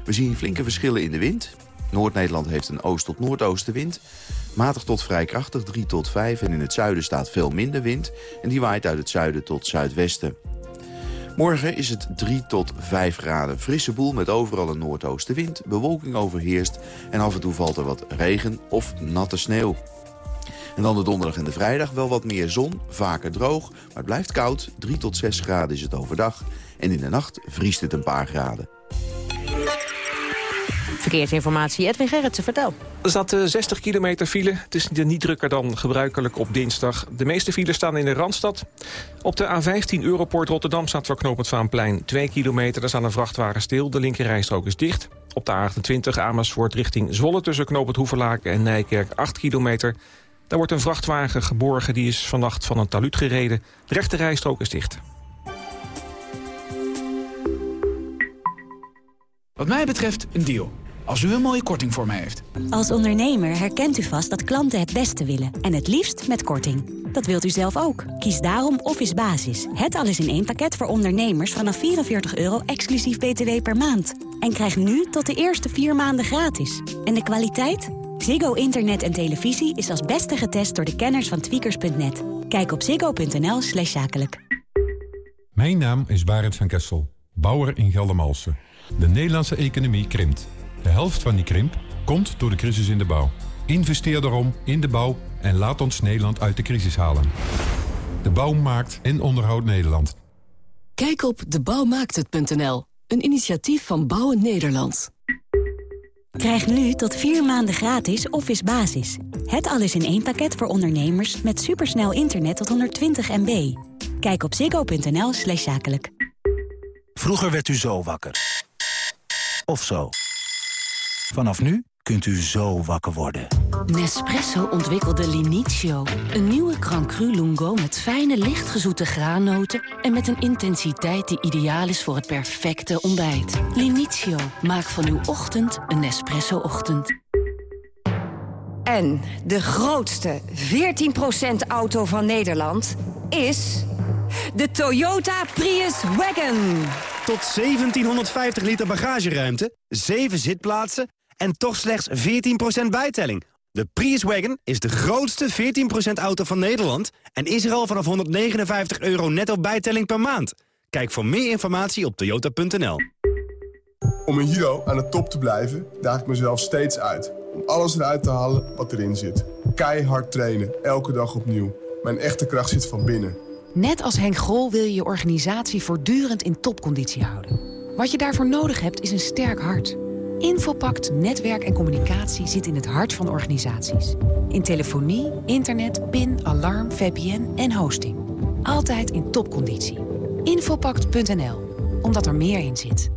We zien flinke verschillen in de wind. Noord-Nederland heeft een oost- tot noordoostenwind. Matig tot vrij krachtig, 3 tot 5. En in het zuiden staat veel minder wind. En die waait uit het zuiden tot zuidwesten. Morgen is het 3 tot 5 graden. Frisse boel met overal een noordoostenwind. Bewolking overheerst en af en toe valt er wat regen of natte sneeuw. En dan de donderdag en de vrijdag wel wat meer zon, vaker droog. Maar het blijft koud, 3 tot 6 graden is het overdag. En in de nacht vriest het een paar graden. Verkeersinformatie, Edwin Gerritsen, vertel. Er staat 60 kilometer file. Het is niet drukker dan gebruikelijk op dinsdag. De meeste files staan in de Randstad. Op de A15 Europoort Rotterdam staat voor knooppunt Vaanplein 2 kilometer. Daar staan een vrachtwagen stil. De linkerrijstrook is dicht. Op de A28 Amersfoort richting Zwolle tussen knooppunt Hoeverlaken en Nijkerk 8 kilometer. Daar wordt een vrachtwagen geborgen. Die is vannacht van een taluut gereden. De rechterrijstrook is dicht. Wat mij betreft een deal. Als u een mooie korting voor mij heeft. Als ondernemer herkent u vast dat klanten het beste willen. En het liefst met korting. Dat wilt u zelf ook. Kies daarom Office Basis. Het alles in één pakket voor ondernemers vanaf 44 euro exclusief btw per maand. En krijg nu tot de eerste vier maanden gratis. En de kwaliteit? Ziggo Internet en televisie is als beste getest door de kenners van tweakers.net. Kijk op ziggo.nl slash zakelijk. Mijn naam is Barend van Kessel, bouwer in Geldermalsen. De Nederlandse economie krimpt. De helft van die krimp komt door de crisis in de bouw. Investeer daarom in de bouw en laat ons Nederland uit de crisis halen. De bouw maakt en onderhoudt Nederland. Kijk op debouwmaakthet.nl, een initiatief van Bouwen Nederland. Krijg nu tot vier maanden gratis Office Basis. Het alles in één pakket voor ondernemers met supersnel internet tot 120 MB. Kijk op ziggo.nl slash zakelijk. Vroeger werd u zo wakker. Of zo. Vanaf nu kunt u zo wakker worden. Nespresso ontwikkelde Linizio. Een nieuwe Grand Cru Lungo met fijne, lichtgezoete graannoten... en met een intensiteit die ideaal is voor het perfecte ontbijt. Linizio, maak van uw ochtend een Nespresso-ochtend. En de grootste 14% auto van Nederland is... de Toyota Prius Wagon. Tot 1750 liter bagageruimte, 7 zitplaatsen en toch slechts 14% bijtelling. De Prius Wagon is de grootste 14% auto van Nederland... en is er al vanaf 159 euro netto bijtelling per maand. Kijk voor meer informatie op toyota.nl. Om in judo aan de top te blijven, daag ik mezelf steeds uit. Om alles eruit te halen wat erin zit. Keihard trainen, elke dag opnieuw. Mijn echte kracht zit van binnen. Net als Henk Grol wil je je organisatie voortdurend in topconditie houden. Wat je daarvoor nodig hebt is een sterk hart. Infopact Netwerk en Communicatie zit in het hart van organisaties. In telefonie, internet, PIN, alarm, VPN en hosting. Altijd in topconditie. Infopact.nl, omdat er meer in zit.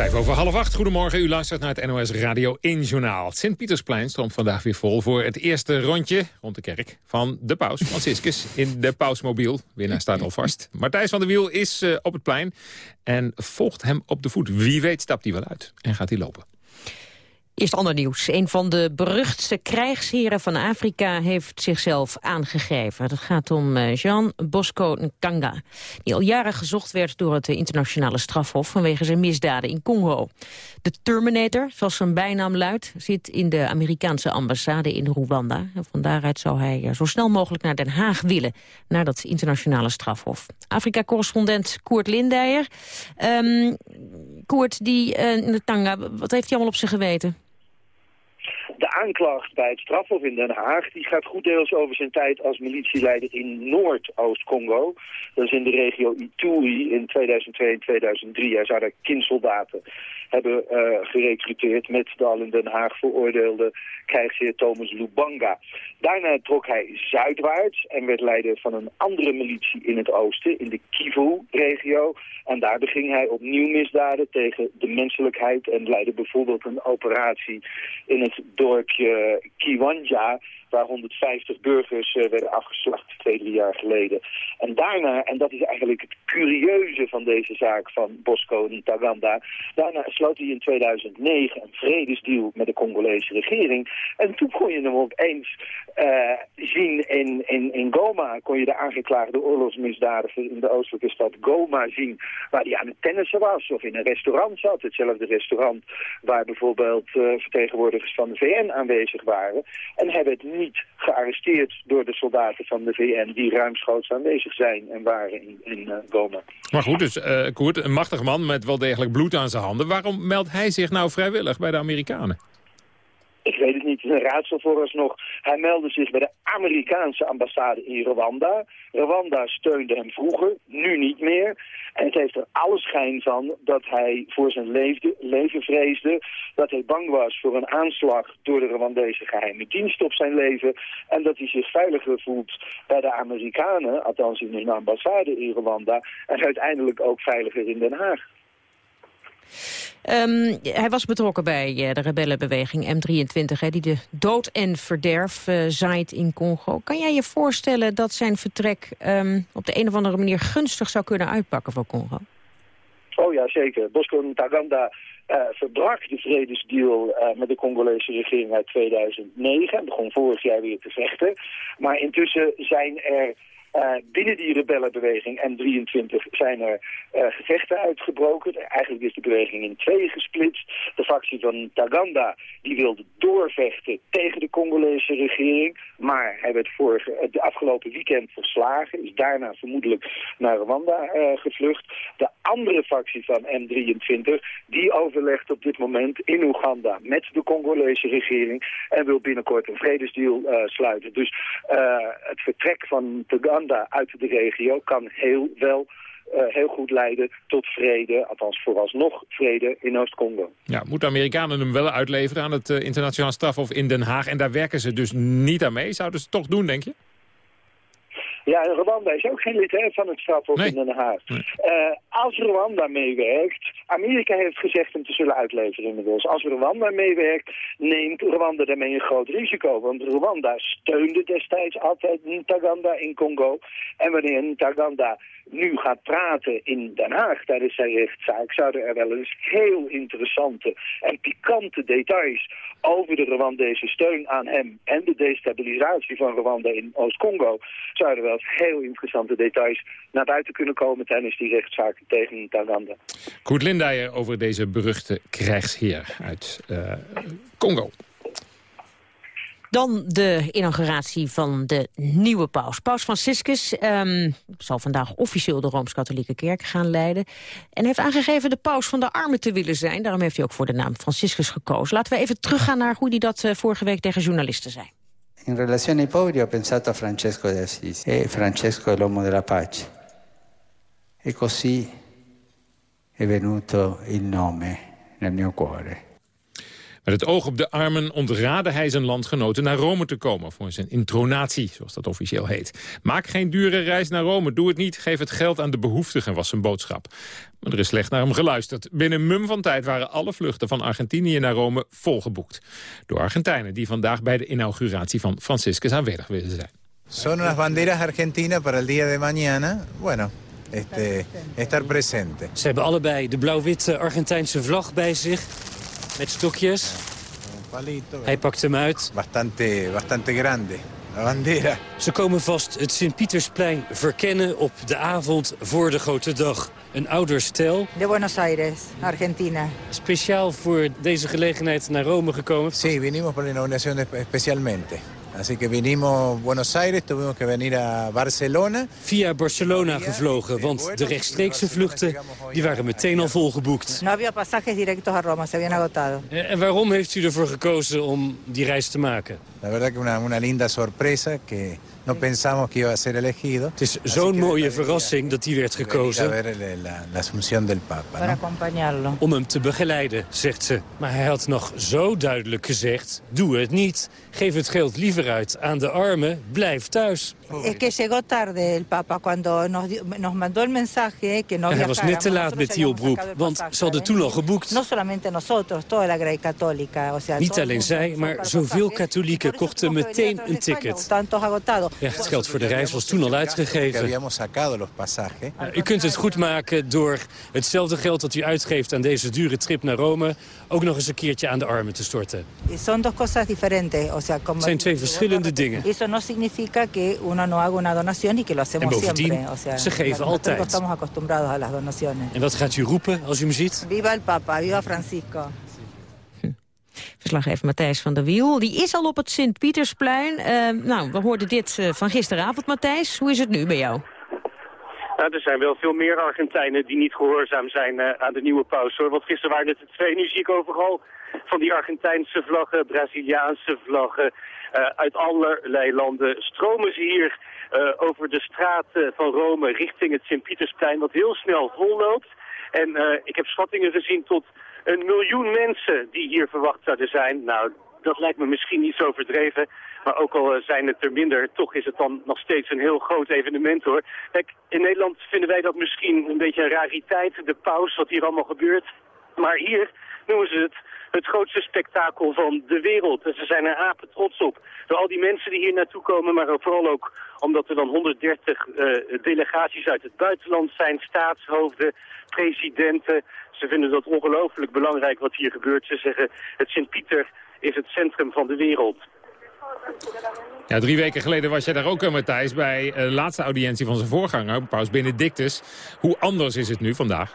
Vijf over half acht. Goedemorgen, u luistert naar het NOS Radio 1 Journaal. Sint-Pietersplein stroomt vandaag weer vol voor het eerste rondje rond de kerk van de paus, Franciscus, in de pausmobiel. Winnaar staat al vast. Martijs van der Wiel is uh, op het plein en volgt hem op de voet. Wie weet stapt hij wel uit en gaat hij lopen. Eerst ander nieuws. Een van de beruchtste krijgsheren van Afrika heeft zichzelf aangegeven. Het gaat om eh, Jean Bosco Nkanga, die al jaren gezocht werd door het internationale strafhof vanwege zijn misdaden in Congo. De Terminator, zoals zijn bijnaam luidt, zit in de Amerikaanse ambassade in Rwanda. En van daaruit zou hij eh, zo snel mogelijk naar Den Haag willen, naar dat internationale strafhof. Afrika-correspondent Koert Lindijer. Um, Koert, die uh, wat heeft hij allemaal op zijn geweten? De aanklacht bij het strafhof in Den Haag die gaat goed deels over zijn tijd als militieleider in Noordoost-Congo. Dat is in de regio Ituri in 2002 en 2003. Hij zou daar kindsoldaten hebben uh, gerecruiteerd met de al in Den Haag veroordeelde krijgsheer Thomas Lubanga. Daarna trok hij zuidwaarts en werd leider van een andere militie in het oosten, in de Kivu-regio. En daar beging hij opnieuw misdaden tegen de menselijkheid en leidde bijvoorbeeld een operatie in het dorpje Kiwanja waar 150 burgers uh, werden afgeslacht twee, drie jaar geleden. En daarna, en dat is eigenlijk het curieuze van deze zaak van Bosco Ntaganda, daarna sloot hij in 2009 een vredesdeal met de Congolese regering. En toen kon je hem opeens uh, zien in, in, in Goma, kon je de aangeklaagde oorlogsmisdadiger in de oostelijke stad Goma zien, waar hij aan het tennissen was of in een restaurant zat. Hetzelfde restaurant waar bijvoorbeeld uh, vertegenwoordigers van de VN aanwezig waren. En hebben het niet gearresteerd door de soldaten van de VN... die ruimschoots aanwezig zijn en waren in, in Goma. Maar goed, dus uh, Koert, een machtig man met wel degelijk bloed aan zijn handen. Waarom meldt hij zich nou vrijwillig bij de Amerikanen? Ik weet het niet, het is een raadsel vooralsnog. Hij meldde zich bij de Amerikaanse ambassade in Rwanda. Rwanda steunde hem vroeger, nu niet meer. En het heeft er alle schijn van dat hij voor zijn leven vreesde. Dat hij bang was voor een aanslag door de Rwandese geheime dienst op zijn leven. En dat hij zich veiliger voelt bij de Amerikanen, althans in een ambassade in Rwanda. En uiteindelijk ook veiliger in Den Haag. Um, hij was betrokken bij uh, de rebellenbeweging M23, hè, die de dood en verderf uh, zaait in Congo. Kan jij je voorstellen dat zijn vertrek um, op de een of andere manier gunstig zou kunnen uitpakken voor Congo? Oh ja, zeker. Bosco Ntaganda uh, verbrak de vredesdeal met de Congolese regering uit 2009 en begon vorig jaar weer te vechten. Maar intussen zijn er uh, binnen die rebellenbeweging M23 zijn er uh, gevechten uitgebroken. Eigenlijk is de beweging in twee gesplitst. De fractie van Taganda die wilde doorvechten tegen de Congolese regering. Maar hij werd vorige, de afgelopen weekend verslagen. Is daarna vermoedelijk naar Rwanda gevlucht. De andere fractie van M23 die overlegt op dit moment in Oeganda met de Congolese regering. En wil binnenkort een vredesdeal sluiten. Dus het vertrek van Taganda uit de regio kan heel wel uh, heel goed leiden tot vrede, althans vooralsnog vrede in Oost-Congo. Ja, moeten Amerikanen hem wel uitleveren aan het uh, internationaal strafhof in Den Haag en daar werken ze dus niet aan mee. Zouden ze het toch doen, denk je? Ja, Rwanda is ook geen lid hè, van het strafhof nee. in Den Haag. Nee. Uh, als Rwanda meewerkt, Amerika heeft gezegd hem te zullen uitleveren inmiddels. Als Rwanda meewerkt, neemt Rwanda daarmee een groot risico. Want Rwanda steunde destijds altijd Ntaganda in Congo. En wanneer Ntaganda nu gaat praten in Den Haag tijdens zijn rechtszaak... zouden er wel eens heel interessante en pikante details over de Rwandese steun aan hem... en de destabilisatie van Rwanda in Oost-Congo... zouden wel heel interessante details naar buiten kunnen komen... tijdens die rechtszaak tegen Taganda. Koert Lindijer over deze beruchte krijgsheer uit uh, Congo. Dan de inauguratie van de nieuwe paus. Paus Franciscus um, zal vandaag officieel de Rooms-Katholieke Kerk gaan leiden. En heeft aangegeven de paus van de armen te willen zijn. Daarom heeft hij ook voor de naam Franciscus gekozen. Laten we even teruggaan naar hoe hij dat uh, vorige week tegen journalisten zei. In relazione ai poveri ho pensato a Francesco de Assisi. E Francesco è l'uomo della pace. E così è venuto il nome nel mio cuore. Met het oog op de armen ontraadde hij zijn landgenoten naar Rome te komen... voor zijn intronatie, zoals dat officieel heet. Maak geen dure reis naar Rome, doe het niet. Geef het geld aan de behoeftigen, was zijn boodschap. Maar er is slecht naar hem geluisterd. Binnen mum van tijd waren alle vluchten van Argentinië naar Rome volgeboekt. Door Argentijnen die vandaag bij de inauguratie van Franciscus aanwezig willen zijn. Son unas banderas argentinas para el día de mañana. Bueno, este, estar presente. Ze hebben allebei de blauw-witte Argentijnse vlag bij zich met stokjes. Hij pakt hem uit. Bastante, bastante grande. La bandera. Ze komen vast het Sint-Pietersplein verkennen op de avond voor de grote dag. Een ouder stel. De Buenos Aires, Argentina. Speciaal voor deze gelegenheid naar Rome gekomen? Sí, vinimos por la inauguración especialmente. Así que vinimos Buenos Aires, tuvimos que venir a Barcelona. Via Barcelona gevlogen, want de rechtstreekse vluchten die waren meteen al volgeboekt. No había pasajes directos a Roma, se habían agotado. En waarom heeft u ervoor gekozen om die reis te maken? La verdad que una, una linda sorpresa que no pensamos que iba a ser elegido. Het is zo'n mooie verrassing dat hij werd gekozen. del Papa. No? Om hem te begeleiden, zegt ze. Maar hij had nog zo duidelijk gezegd, doe het niet. Geef het geld liever uit aan de armen, blijf thuis. Es que llegó tarde el Papa cuando nos, nos mandó el mensaje que no Hij was net te laat met die oproep, want ze hadden toen al geboekt. No solamente nosotros, toda la Grey Católica. O sea, Niet alleen zij, maar zoveel katholieken kochten meteen een ticket. Ja, het geld voor de reis was toen al uitgegeven. U kunt het goed maken door hetzelfde geld dat u uitgeeft aan deze dure trip naar Rome... ook nog eens een keertje aan de armen te storten. Het zijn twee verschillende dingen. Eso no significa que uno no haga una donación y que lo hacemos en bovendien, siempre. O sea, ze geven altijd. estamos acostumbrados a las donaciones. En wat gaat u roepen als u hem ziet? Viva el Papa, viva Francisco. Verslaggever Matthijs van der Wiel. Die is al op het Sint-Pietersplein. Uh, nou, we hoorden dit uh, van gisteravond, Matthijs. Hoe is het nu bij jou? Nou, er zijn wel veel meer Argentijnen die niet gehoorzaam zijn uh, aan de nieuwe paus. Hoor. Want gisteren waren het er twee. Nu zie ik overal van die Argentijnse vlaggen, Braziliaanse vlaggen. uit allerlei landen stromen ze hier over de straat van Rome richting het Sint-Pietersplein. Wat heel snel volloopt. En ik heb schattingen gezien tot een miljoen mensen die hier verwacht zouden zijn. Nou, dat lijkt me misschien niet zo verdreven. Maar ook al zijn het er minder, toch is het dan nog steeds een heel groot evenement hoor. Kijk, in Nederland vinden wij dat misschien een beetje een rariteit, de paus, wat hier allemaal gebeurt. Maar hier noemen ze het het grootste spektakel van de wereld. En ze zijn er apen trots op. Door al die mensen die hier naartoe komen, maar vooral ook omdat er dan 130 uh, delegaties uit het buitenland zijn, staatshoofden, presidenten. Ze vinden dat ongelooflijk belangrijk wat hier gebeurt. Ze zeggen, het Sint-Pieter is het centrum van de wereld. Ja, drie weken geleden was jij daar ook, Matthijs, bij de laatste audiëntie van zijn voorganger, Paus Benedictus. Hoe anders is het nu vandaag?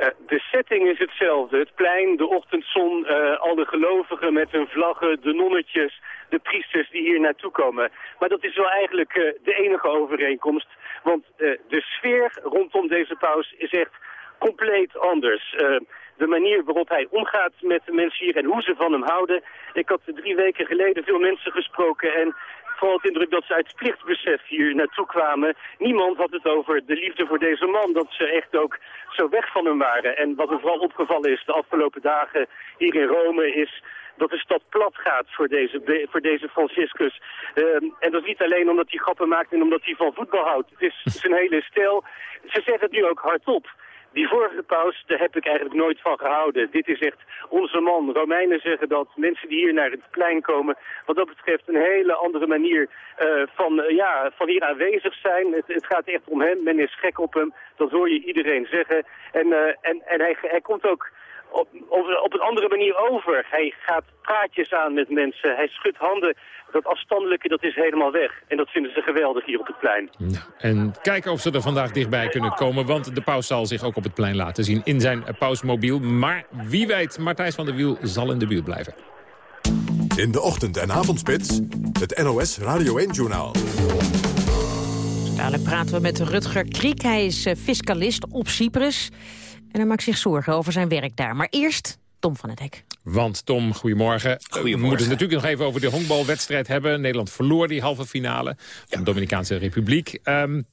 Uh, de setting is hetzelfde. Het plein, de ochtendzon, uh, al de gelovigen met hun vlaggen, de nonnetjes, de priesters die hier naartoe komen. Maar dat is wel eigenlijk uh, de enige overeenkomst. Want de sfeer rondom deze paus is echt compleet anders. De manier waarop hij omgaat met de mensen hier en hoe ze van hem houden. Ik had drie weken geleden veel mensen gesproken en vooral het indruk dat ze uit plichtbesef hier naartoe kwamen. Niemand had het over de liefde voor deze man, dat ze echt ook zo weg van hem waren. En wat er vooral opgevallen is de afgelopen dagen hier in Rome is dat de stad plat gaat voor deze, voor deze Franciscus. Uh, en dat is niet alleen omdat hij grappen maakt en omdat hij van voetbal houdt. Het is zijn hele stijl. Ze zeggen het nu ook hardop. Die vorige paus, daar heb ik eigenlijk nooit van gehouden. Dit is echt onze man. Romeinen zeggen dat mensen die hier naar het plein komen... wat dat betreft een hele andere manier uh, van, uh, ja, van hier aanwezig zijn. Het, het, gaat echt om hem. Men is gek op hem. Dat hoor je iedereen zeggen. En, uh, en, en hij, hij komt ook op, op, op, een andere manier over. Hij gaat praatjes aan met mensen. Hij schudt handen. Dat afstandelijke, dat is helemaal weg. En dat vinden ze geweldig hier op het plein. Ja, en kijken of ze er vandaag dichtbij kunnen komen. Want de paus zal zich ook op het plein laten zien in zijn pausmobiel. Maar wie weet, Martijs van der Wiel zal in de buurt blijven. In de ochtend- en avondspits, het NOS Radio 1-journaal. Dadelijk praten we met Rutger Kriek. Hij is eh, fiscalist op Cyprus. En hij maakt zich zorgen over zijn werk daar. Maar eerst Tom van het Hek. Want Tom, goedemorgen. goedemorgen. We moeten het natuurlijk nog even over de honkbalwedstrijd hebben. Nederland verloor die halve finale van de Dominicaanse Republiek. Um,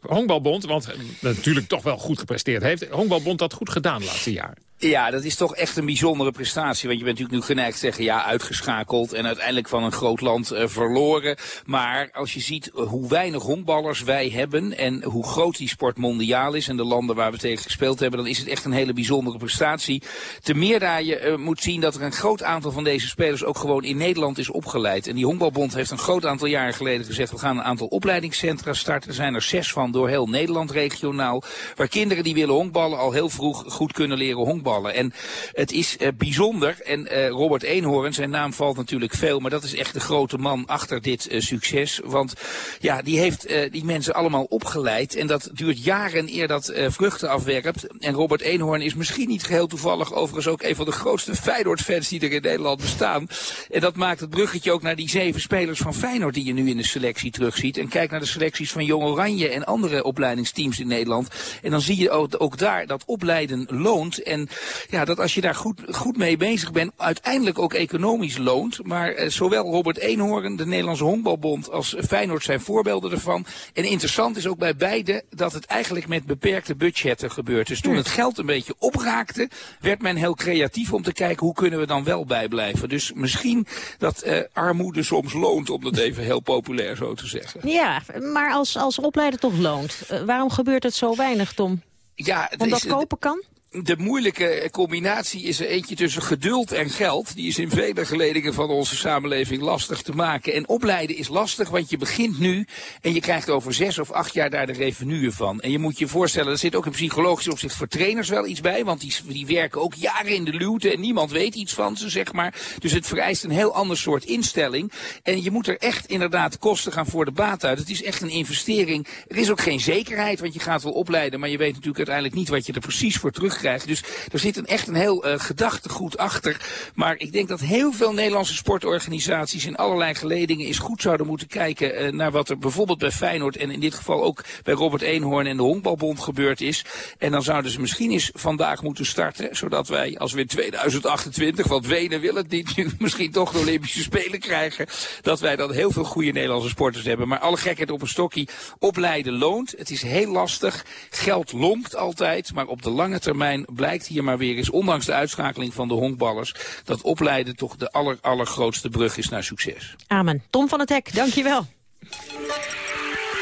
Honkbalbond, want natuurlijk toch wel goed gepresteerd heeft. Honkbalbond dat goed gedaan laatste jaren. Ja, dat is toch echt een bijzondere prestatie. Want je bent natuurlijk nu geneigd te zeggen, ja, uitgeschakeld en uiteindelijk van een groot land uh, verloren. Maar als je ziet hoe weinig honkballers wij hebben en hoe groot die sport mondiaal is en de landen waar we tegen gespeeld hebben, dan is het echt een hele bijzondere prestatie. Te meer daar je uh, moet zien dat er een groot aantal van deze spelers ook gewoon in Nederland is opgeleid. En die Honkbalbond heeft een groot aantal jaren geleden gezegd, we gaan een aantal opleidingscentra starten. Er zijn er zes van door heel Nederland regionaal. Waar kinderen die willen honkballen al heel vroeg goed kunnen leren honkballen. En het is uh, bijzonder. En uh, Robert Eenhoorn, zijn naam valt natuurlijk veel. Maar dat is echt de grote man achter dit uh, succes. Want ja, die heeft die mensen allemaal opgeleid. En dat duurt jaren eer dat vruchten afwerpt. En Robert Eenhoorn is misschien niet geheel toevallig overigens ook een van de grootste Feyenoord-fans die er in Nederland bestaan. En dat maakt het bruggetje ook naar die zeven spelers van Feyenoord die je nu in de selectie terugziet. En kijk naar de selecties van Jong Oranje en andere opleidingsteams in Nederland. En dan zie je ook, ook daar dat opleiden loont. En ja, dat als je daar goed, goed mee bezig bent, uiteindelijk ook economisch loont. Maar eh, zowel Robert Eenhoorn, de Nederlandse Honkbalbond, als Feyenoord zijn voorbeelden ervan. En interessant is ook bij beide dat het eigenlijk met beperkte budgetten gebeurt. Dus toen het geld een beetje opraakte, werd men heel creatief om te kijken hoe kunnen we dan wel bijblijven. Dus misschien dat eh, armoede soms loont, om dat even heel populair zo te zeggen. Ja, maar als, als opleider toch loont. Uh, waarom gebeurt het zo weinig, Tom? Ja, Omdat is, kopen kan? De moeilijke combinatie is er eentje tussen geduld en geld. Die is in vele geledingen van onze samenleving lastig te maken. En opleiden is lastig, want je begint nu en je krijgt over zes of acht jaar daar de revenue van. En je moet je voorstellen, er zit ook in psychologisch opzicht voor trainers wel iets bij. Want die, werken ook jaren in de luwte en niemand weet iets van ze, zeg maar. Dus het vereist een heel ander soort instelling. En je moet er echt inderdaad kosten gaan voor de baat uit. Het is echt een investering. Er is ook geen zekerheid, want je gaat wel opleiden, maar je weet natuurlijk uiteindelijk niet wat je er precies voor terugkrijgt. Dus er zit een, echt een heel uh, gedachtegoed achter. Maar ik denk dat heel veel Nederlandse sportorganisaties in allerlei geledingen eens goed zouden moeten kijken uh, naar wat er bijvoorbeeld bij Feyenoord en in dit geval ook bij Robert Eenhoorn en de Honkbalbond gebeurd is. En dan zouden ze misschien eens vandaag moeten starten, zodat wij als we in 2028, want Wenen wil het niet, *laughs* nu misschien toch de Olympische Spelen krijgen, dat wij dan heel veel goede Nederlandse sporters hebben. Maar alle gekheid op een stokje, opleiden loont. Het is heel lastig, geld lonkt altijd, maar op de lange termijn blijkt hier maar weer eens, ondanks de uitschakeling van de honkballers, dat opleiden toch de aller, allergrootste brug is naar succes. Amen. Tom van het Hek, dankjewel.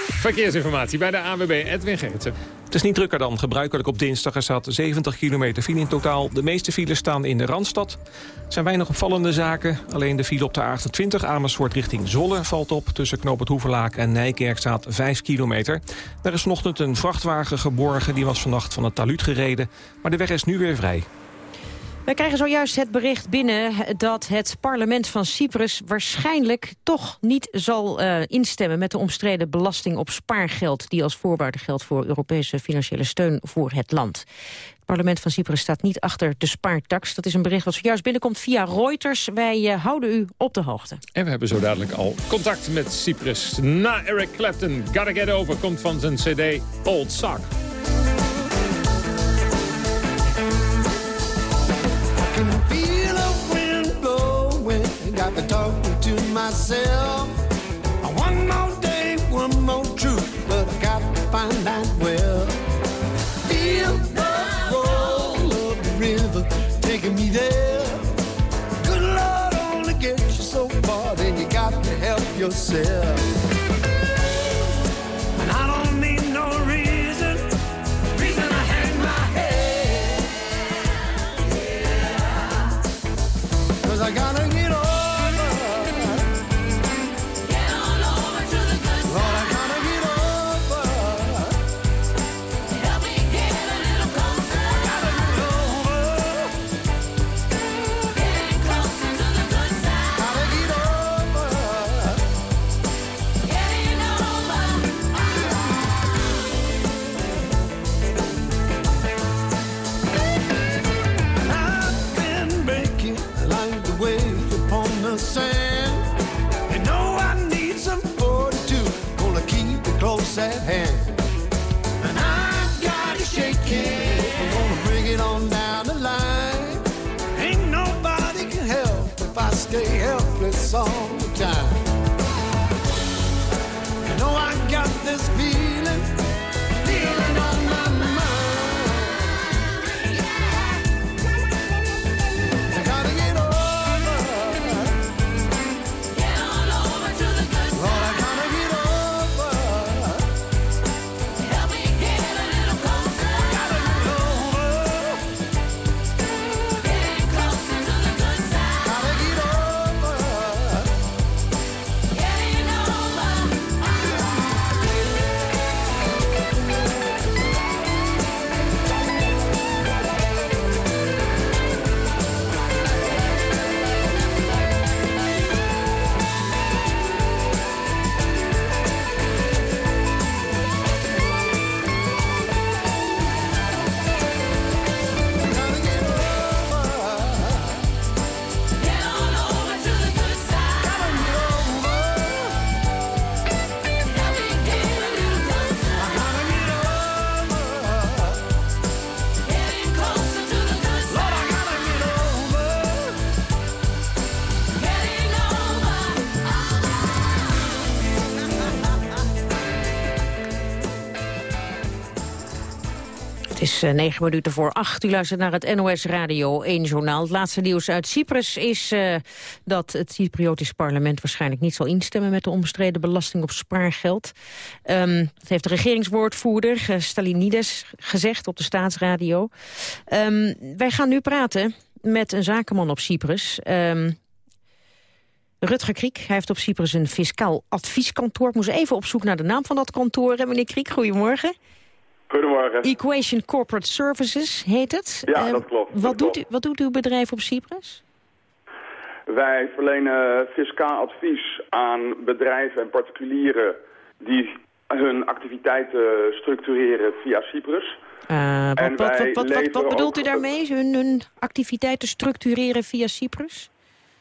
Verkeersinformatie bij de ANWB, Edwin Gerritsen. Het is niet drukker dan gebruikelijk op dinsdag. Er staat 70 kilometer file in totaal. De meeste files staan in de Randstad. Er zijn weinig opvallende zaken. Alleen de file op de A28 Amersfoort richting Zolle valt op. Tussen Knoop het Hoevelaak en Nijkerk staat 5 kilometer. Er is vanochtend een vrachtwagen geborgen. Die was vannacht van het taluut gereden. Maar de weg is nu weer vrij. Wij krijgen zojuist het bericht binnen dat het parlement van Cyprus waarschijnlijk toch niet zal uh, instemmen met de omstreden belasting op spaargeld die als voorwaarde geldt voor Europese financiële steun voor het land. Het parlement van Cyprus staat niet achter de spaartax. Dat is een bericht wat zojuist binnenkomt via Reuters. Wij uh, houden u op de hoogte. En we hebben zo dadelijk al contact met Cyprus. Na Eric Clapton, Gotta Get Over, komt van zijn cd Old Sock. Myself. One more day, one more truth, but I got to find out where. Feel the roll of the river taking me there. Good Lord, only gets you so far, then you got to help yourself. Negen minuten voor acht. U luistert naar het NOS Radio 1 Journaal. Het laatste nieuws uit Cyprus is eh, dat het Cypriotisch parlement waarschijnlijk niet zal instemmen met de omstreden belasting op spaargeld. Ehm, dat heeft de regeringswoordvoerder uh, Stalinides gezegd op de staatsradio. Ehm, wij gaan nu praten met een zakenman op Cyprus. Ehm, Rutger Kriek, hij heeft op Cyprus een fiscaal advieskantoor. Ik moest even op zoek naar de naam van dat kantoor. Meneer Kriek, goedemorgen. Goedemorgen. Equation Corporate Services heet het. Ja, Eh, dat klopt. Wat, dat doet klopt. u, wat doet uw bedrijf op Cyprus? Wij verlenen fiscaal advies aan bedrijven en particulieren die hun activiteiten structureren via Cyprus. Eh, wat, En wat, wat, bedoelt u daarmee? Hun, hun activiteiten structureren via Cyprus?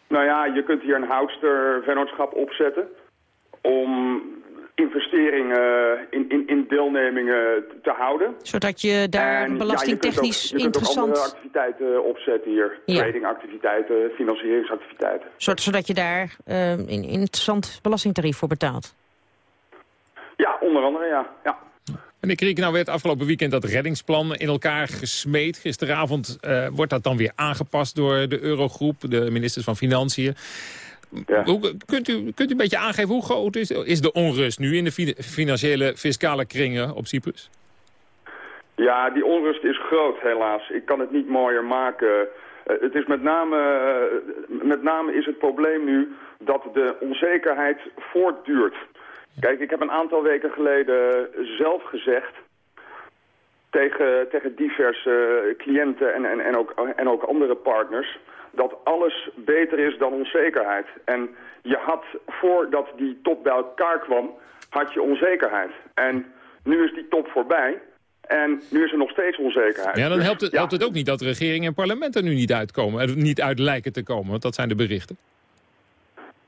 Nou ja, je kunt hier een houdster-vennootschap opzetten om investeringen in, in, in deelnemingen te houden. Zodat je daar En, belastingtechnisch ja, je kunt ook, je kunt ook andere interessant... activiteiten opzetten hier. Ja. Tradingactiviteiten, financieringsactiviteiten. Zodat, zodat je daar eh, een interessant belastingtarief voor betaalt. Ja, onder andere, ja. ja. Meneer Kriek, nou werd afgelopen weekend dat reddingsplan in elkaar gesmeed. Gisteravond eh, wordt dat dan weer aangepast door de Eurogroep, de ministers van Financiën. Hoe, kunt, u, kunt u een beetje aangeven hoe groot is, is de onrust nu in de fi- financiële fiscale kringen op Cyprus? Ja, die onrust is groot helaas. Ik kan het niet mooier maken. Eh, het is met name, eh, met name is het probleem nu dat de onzekerheid voortduurt. Kijk, ik heb een aantal weken geleden zelf gezegd tegen, tegen diverse cliënten en, en, en, ook, en ook andere partners dat alles beter is dan onzekerheid. En je had, voordat die top bij elkaar kwam, had je onzekerheid. En nu is die top voorbij en nu is er nog steeds onzekerheid. Ja, dan Dus, helpt het, ja, helpt het ook niet dat de regering en parlement er nu niet uitkomen. Er niet uit lijken te komen, want dat zijn de berichten.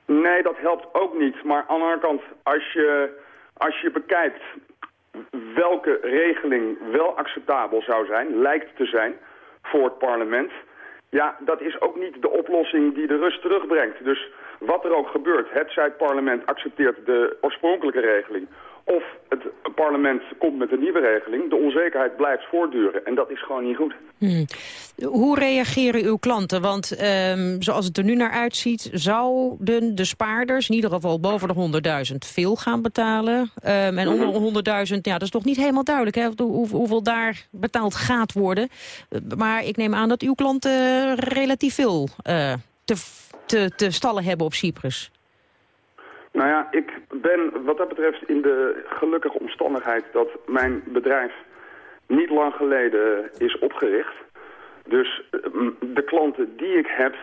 Nee, dat helpt ook niet. Maar aan de andere kant, als je, als je bekijkt welke regeling wel acceptabel zou zijn, lijkt te zijn voor het parlement... ja, dat is ook niet de oplossing die de rust terugbrengt. Dus wat er ook gebeurt, het zij parlement accepteert de oorspronkelijke regeling... of het parlement komt met een nieuwe regeling, de onzekerheid blijft voortduren. En dat is gewoon niet goed. Hmm. Hoe reageren uw klanten? Want ehm, zoals het er nu naar uitziet... zouden de spaarders in ieder geval boven de 100.000 veel gaan betalen. Ehm, en onder de 100.000, ja, dat is nog niet helemaal duidelijk... Hè, hoe, hoeveel daar betaald gaat worden. Eh, Maar ik neem aan dat uw klanten relatief veel eh, te, te, te stallen hebben op Cyprus. Nou ja, ik ben wat dat betreft in de gelukkige omstandigheid dat mijn bedrijf niet lang geleden is opgericht. Dus eh, de klanten die ik heb,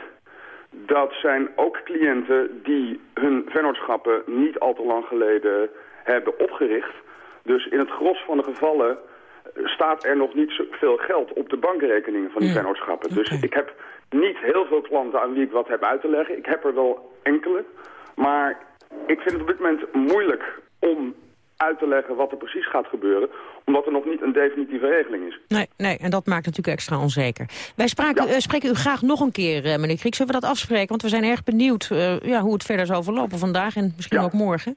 dat zijn ook cliënten die hun vennootschappen niet al te lang geleden hebben opgericht. Dus in het gros van de gevallen eh, staat er nog niet zoveel geld op de bankrekeningen van die Ja. vennootschappen. Dus ik heb niet heel veel klanten aan wie ik wat heb uit te leggen. Ik heb er wel enkele, maar ik vind het op dit moment moeilijk om uit te leggen wat er precies gaat gebeuren. Omdat er nog niet een definitieve regeling is. Nee, nee en dat maakt natuurlijk extra onzeker. Wij spraken, eh, spreken u graag nog een keer, uh, meneer Kriek. Zullen we dat afspreken? Want we zijn erg benieuwd uh, ja, hoe het verder zal verlopen vandaag en misschien ook morgen.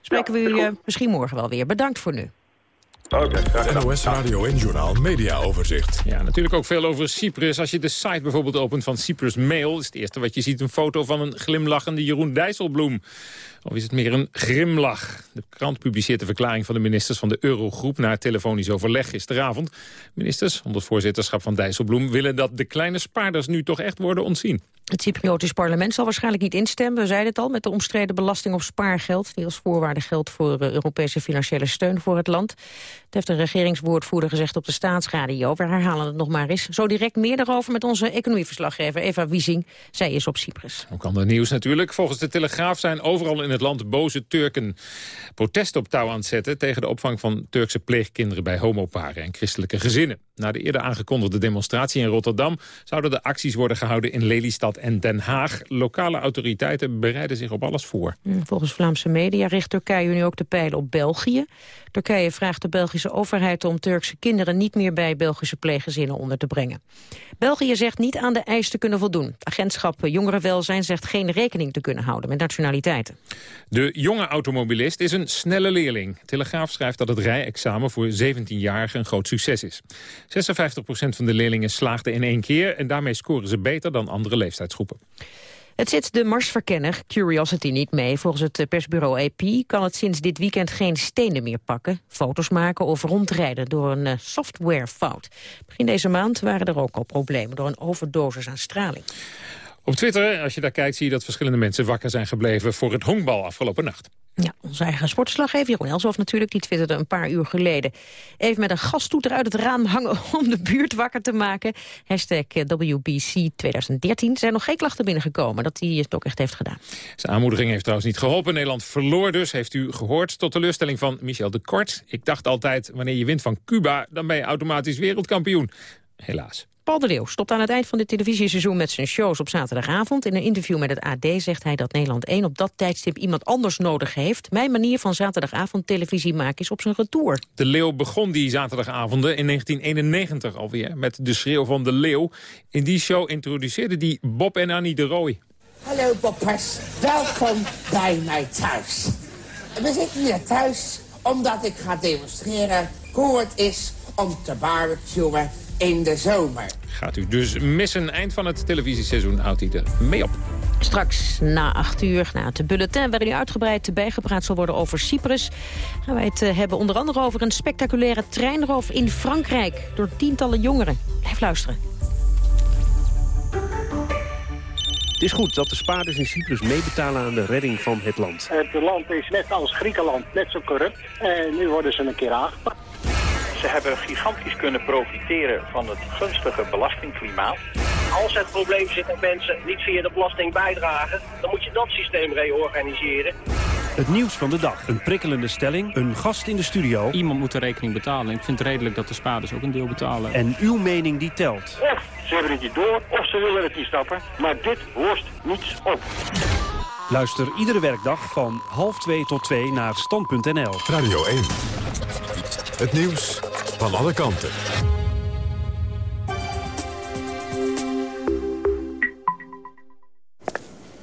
Spreken we u misschien morgen wel weer. Bedankt voor nu. Okay, NOS Radio en Journal Media Overzicht. Ja, natuurlijk ook veel over Cyprus. Als je de site bijvoorbeeld opent van Cyprus Mail... is het eerste wat je ziet een foto van een glimlachende Jeroen Dijsselbloem. Of is het meer een grimlach? De krant publiceert de verklaring van de ministers van de Eurogroep... na telefonisch overleg gisteravond. Ministers, onder het voorzitterschap van Dijsselbloem... willen dat de kleine spaarders nu toch echt worden ontzien. Het Cypriotisch parlement zal waarschijnlijk niet instemmen, we zeiden het al, met de omstreden belasting op spaargeld, die als voorwaarde geldt voor uh, Europese financiële steun voor het land. Het heeft een regeringswoordvoerder gezegd op de staatsradio. We herhalen het nog maar eens. Zo direct meer daarover met onze economieverslaggever Eva Wiesing. Zij is op Cyprus. Ook ander nieuws natuurlijk. Volgens de Telegraaf zijn overal in het land boze Turken protest op touw aan het zetten tegen de opvang van Turkse pleegkinderen bij homoparen en christelijke gezinnen. Na de eerder aangekondigde demonstratie in Rotterdam zouden de acties worden gehouden in Lelystad en Den Haag. Lokale autoriteiten bereiden zich op alles voor. Hm, volgens Vlaamse media richt Turkije nu ook de pijlen op België. Turkije vraagt de Belgische overheid om Turkse kinderen niet meer bij Belgische pleeggezinnen onder te brengen. België zegt niet aan de eis te kunnen voldoen. Het agentschap Jongerenwelzijn zegt geen rekening te kunnen houden met nationaliteiten. De jonge automobilist is een snelle leerling. Telegraaf schrijft dat het rijexamen voor 17-jarigen een groot succes is. 56% van de leerlingen slaagden in één keer en daarmee scoren ze beter dan andere leeftijdsgroepen. Het zit de Marsverkenner Curiosity niet mee. Volgens het persbureau AP kan het sinds dit weekend geen stenen meer pakken, foto's maken of rondrijden door een uh, softwarefout. Begin deze maand waren er ook al problemen door een overdosis aan straling. Op Twitter, als je daar kijkt, zie je dat verschillende mensen wakker zijn gebleven voor het honkbal afgelopen nacht. Ja, onze eigen sportslaggever Jeroen Elshoff natuurlijk, die twitterde een paar uur geleden. Even met een gastoeter uit het raam hangen *laughs* om de buurt wakker te maken. Hashtag WBC 2013. Er zijn nog geen klachten binnengekomen dat hij het ook echt heeft gedaan. Zijn aanmoediging heeft trouwens niet geholpen. Nederland verloor dus, heeft u gehoord, tot teleurstelling van Michel de Kort. Ik dacht altijd, wanneer je wint van Cuba, dan ben je automatisch wereldkampioen. Helaas. Paul de Leeuw stopt aan het eind van dit televisieseizoen met zijn shows op zaterdagavond. In een interview met het AD zegt hij dat Nederland 1 op dat tijdstip iemand anders nodig heeft. Mijn manier van zaterdagavond televisie maken is op zijn retour. De Leeuw begon die zaterdagavonden in 1991 alweer met De Schreeuw van de Leeuw. In die show introduceerde die Bob en Annie de Rooij. Hallo Boppers, welkom bij mij thuis. We zitten hier thuis omdat ik ga demonstreren hoe het is om te barbecuen in de zomer. Gaat u dus missen. Eind van het televisieseizoen houdt hij er mee op. Straks na acht uur, na het bulletin waarin u uitgebreid bijgepraat zal worden over Cyprus... gaan wij het eh, hebben onder andere over een spectaculaire treinroof in Frankrijk... door tientallen jongeren. Blijf luisteren. Het is goed dat de spaarders in Cyprus meebetalen aan de redding van het land. Het land is net als Griekenland net zo corrupt. En nu worden ze een keer aangepakt. Ze hebben gigantisch kunnen profiteren van het gunstige belastingklimaat. Als het probleem zit dat mensen niet via de belasting bijdragen, dan moet je dat systeem reorganiseren. Het nieuws van de dag. Een prikkelende stelling, een gast in de studio. Iemand moet de rekening betalen. Ik vind het redelijk dat de spaarders ook een deel betalen. En uw mening die telt. Of ze hebben het niet door, of ze willen het niet stappen. Maar dit lost niets op. Luister iedere werkdag van half 2 tot 2 naar stand.nl. Radio 1. Het nieuws van alle kanten.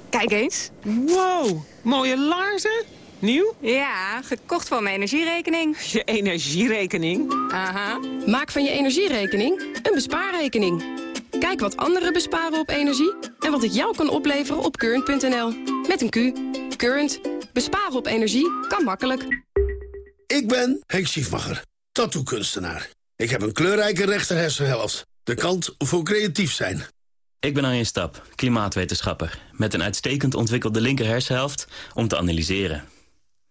Kijk eens. Wow, mooie laarzen. Nieuw? Ja, gekocht van mijn energierekening. Je energierekening? Aha. Maak van je energierekening een bespaarrekening. Kijk wat anderen besparen op energie en wat het jou kan opleveren op current.nl. Met een Q. Current. Besparen op energie kan makkelijk. Ik ben Henk Schiefmacher, tattoo-kunstenaar. Ik heb een kleurrijke rechterhersenhelft. De kant voor creatief zijn. Ik ben Arjen Stap, klimaatwetenschapper. Met een uitstekend ontwikkelde linkerhersenhelft om te analyseren.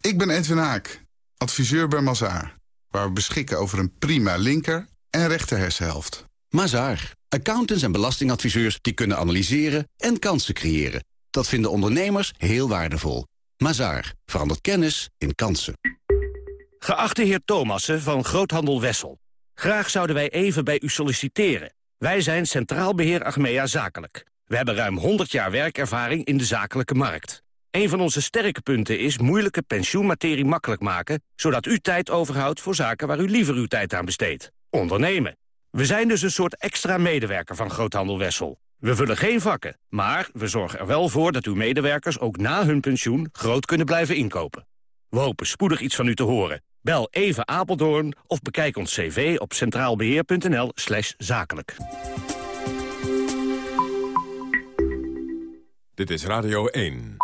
Ik ben Edwin Haak, adviseur bij Mazaar. Waar we beschikken over een prima linker- en rechterhersenhelft. Mazaar. Accountants en belastingadviseurs die kunnen analyseren en kansen creëren. Dat vinden ondernemers heel waardevol. Mazaar. Verandert kennis in kansen. Geachte heer Thomassen van Groothandel Wessel. Graag zouden wij even bij u solliciteren. Wij zijn Centraal Beheer Achmea Zakelijk. We hebben ruim 100 jaar werkervaring in de zakelijke markt. Een van onze sterke punten is moeilijke pensioenmaterie makkelijk maken... zodat u tijd overhoudt voor zaken waar u liever uw tijd aan besteedt. Ondernemen. We zijn dus een soort extra medewerker van Groothandel Wessel. We vullen geen vakken, maar we zorgen er wel voor dat uw medewerkers... ook na hun pensioen groot kunnen blijven inkopen. We hopen spoedig iets van u te horen. Bel even Apeldoorn of bekijk ons cv op centraalbeheer.nl slash zakelijk. Dit is Radio 1.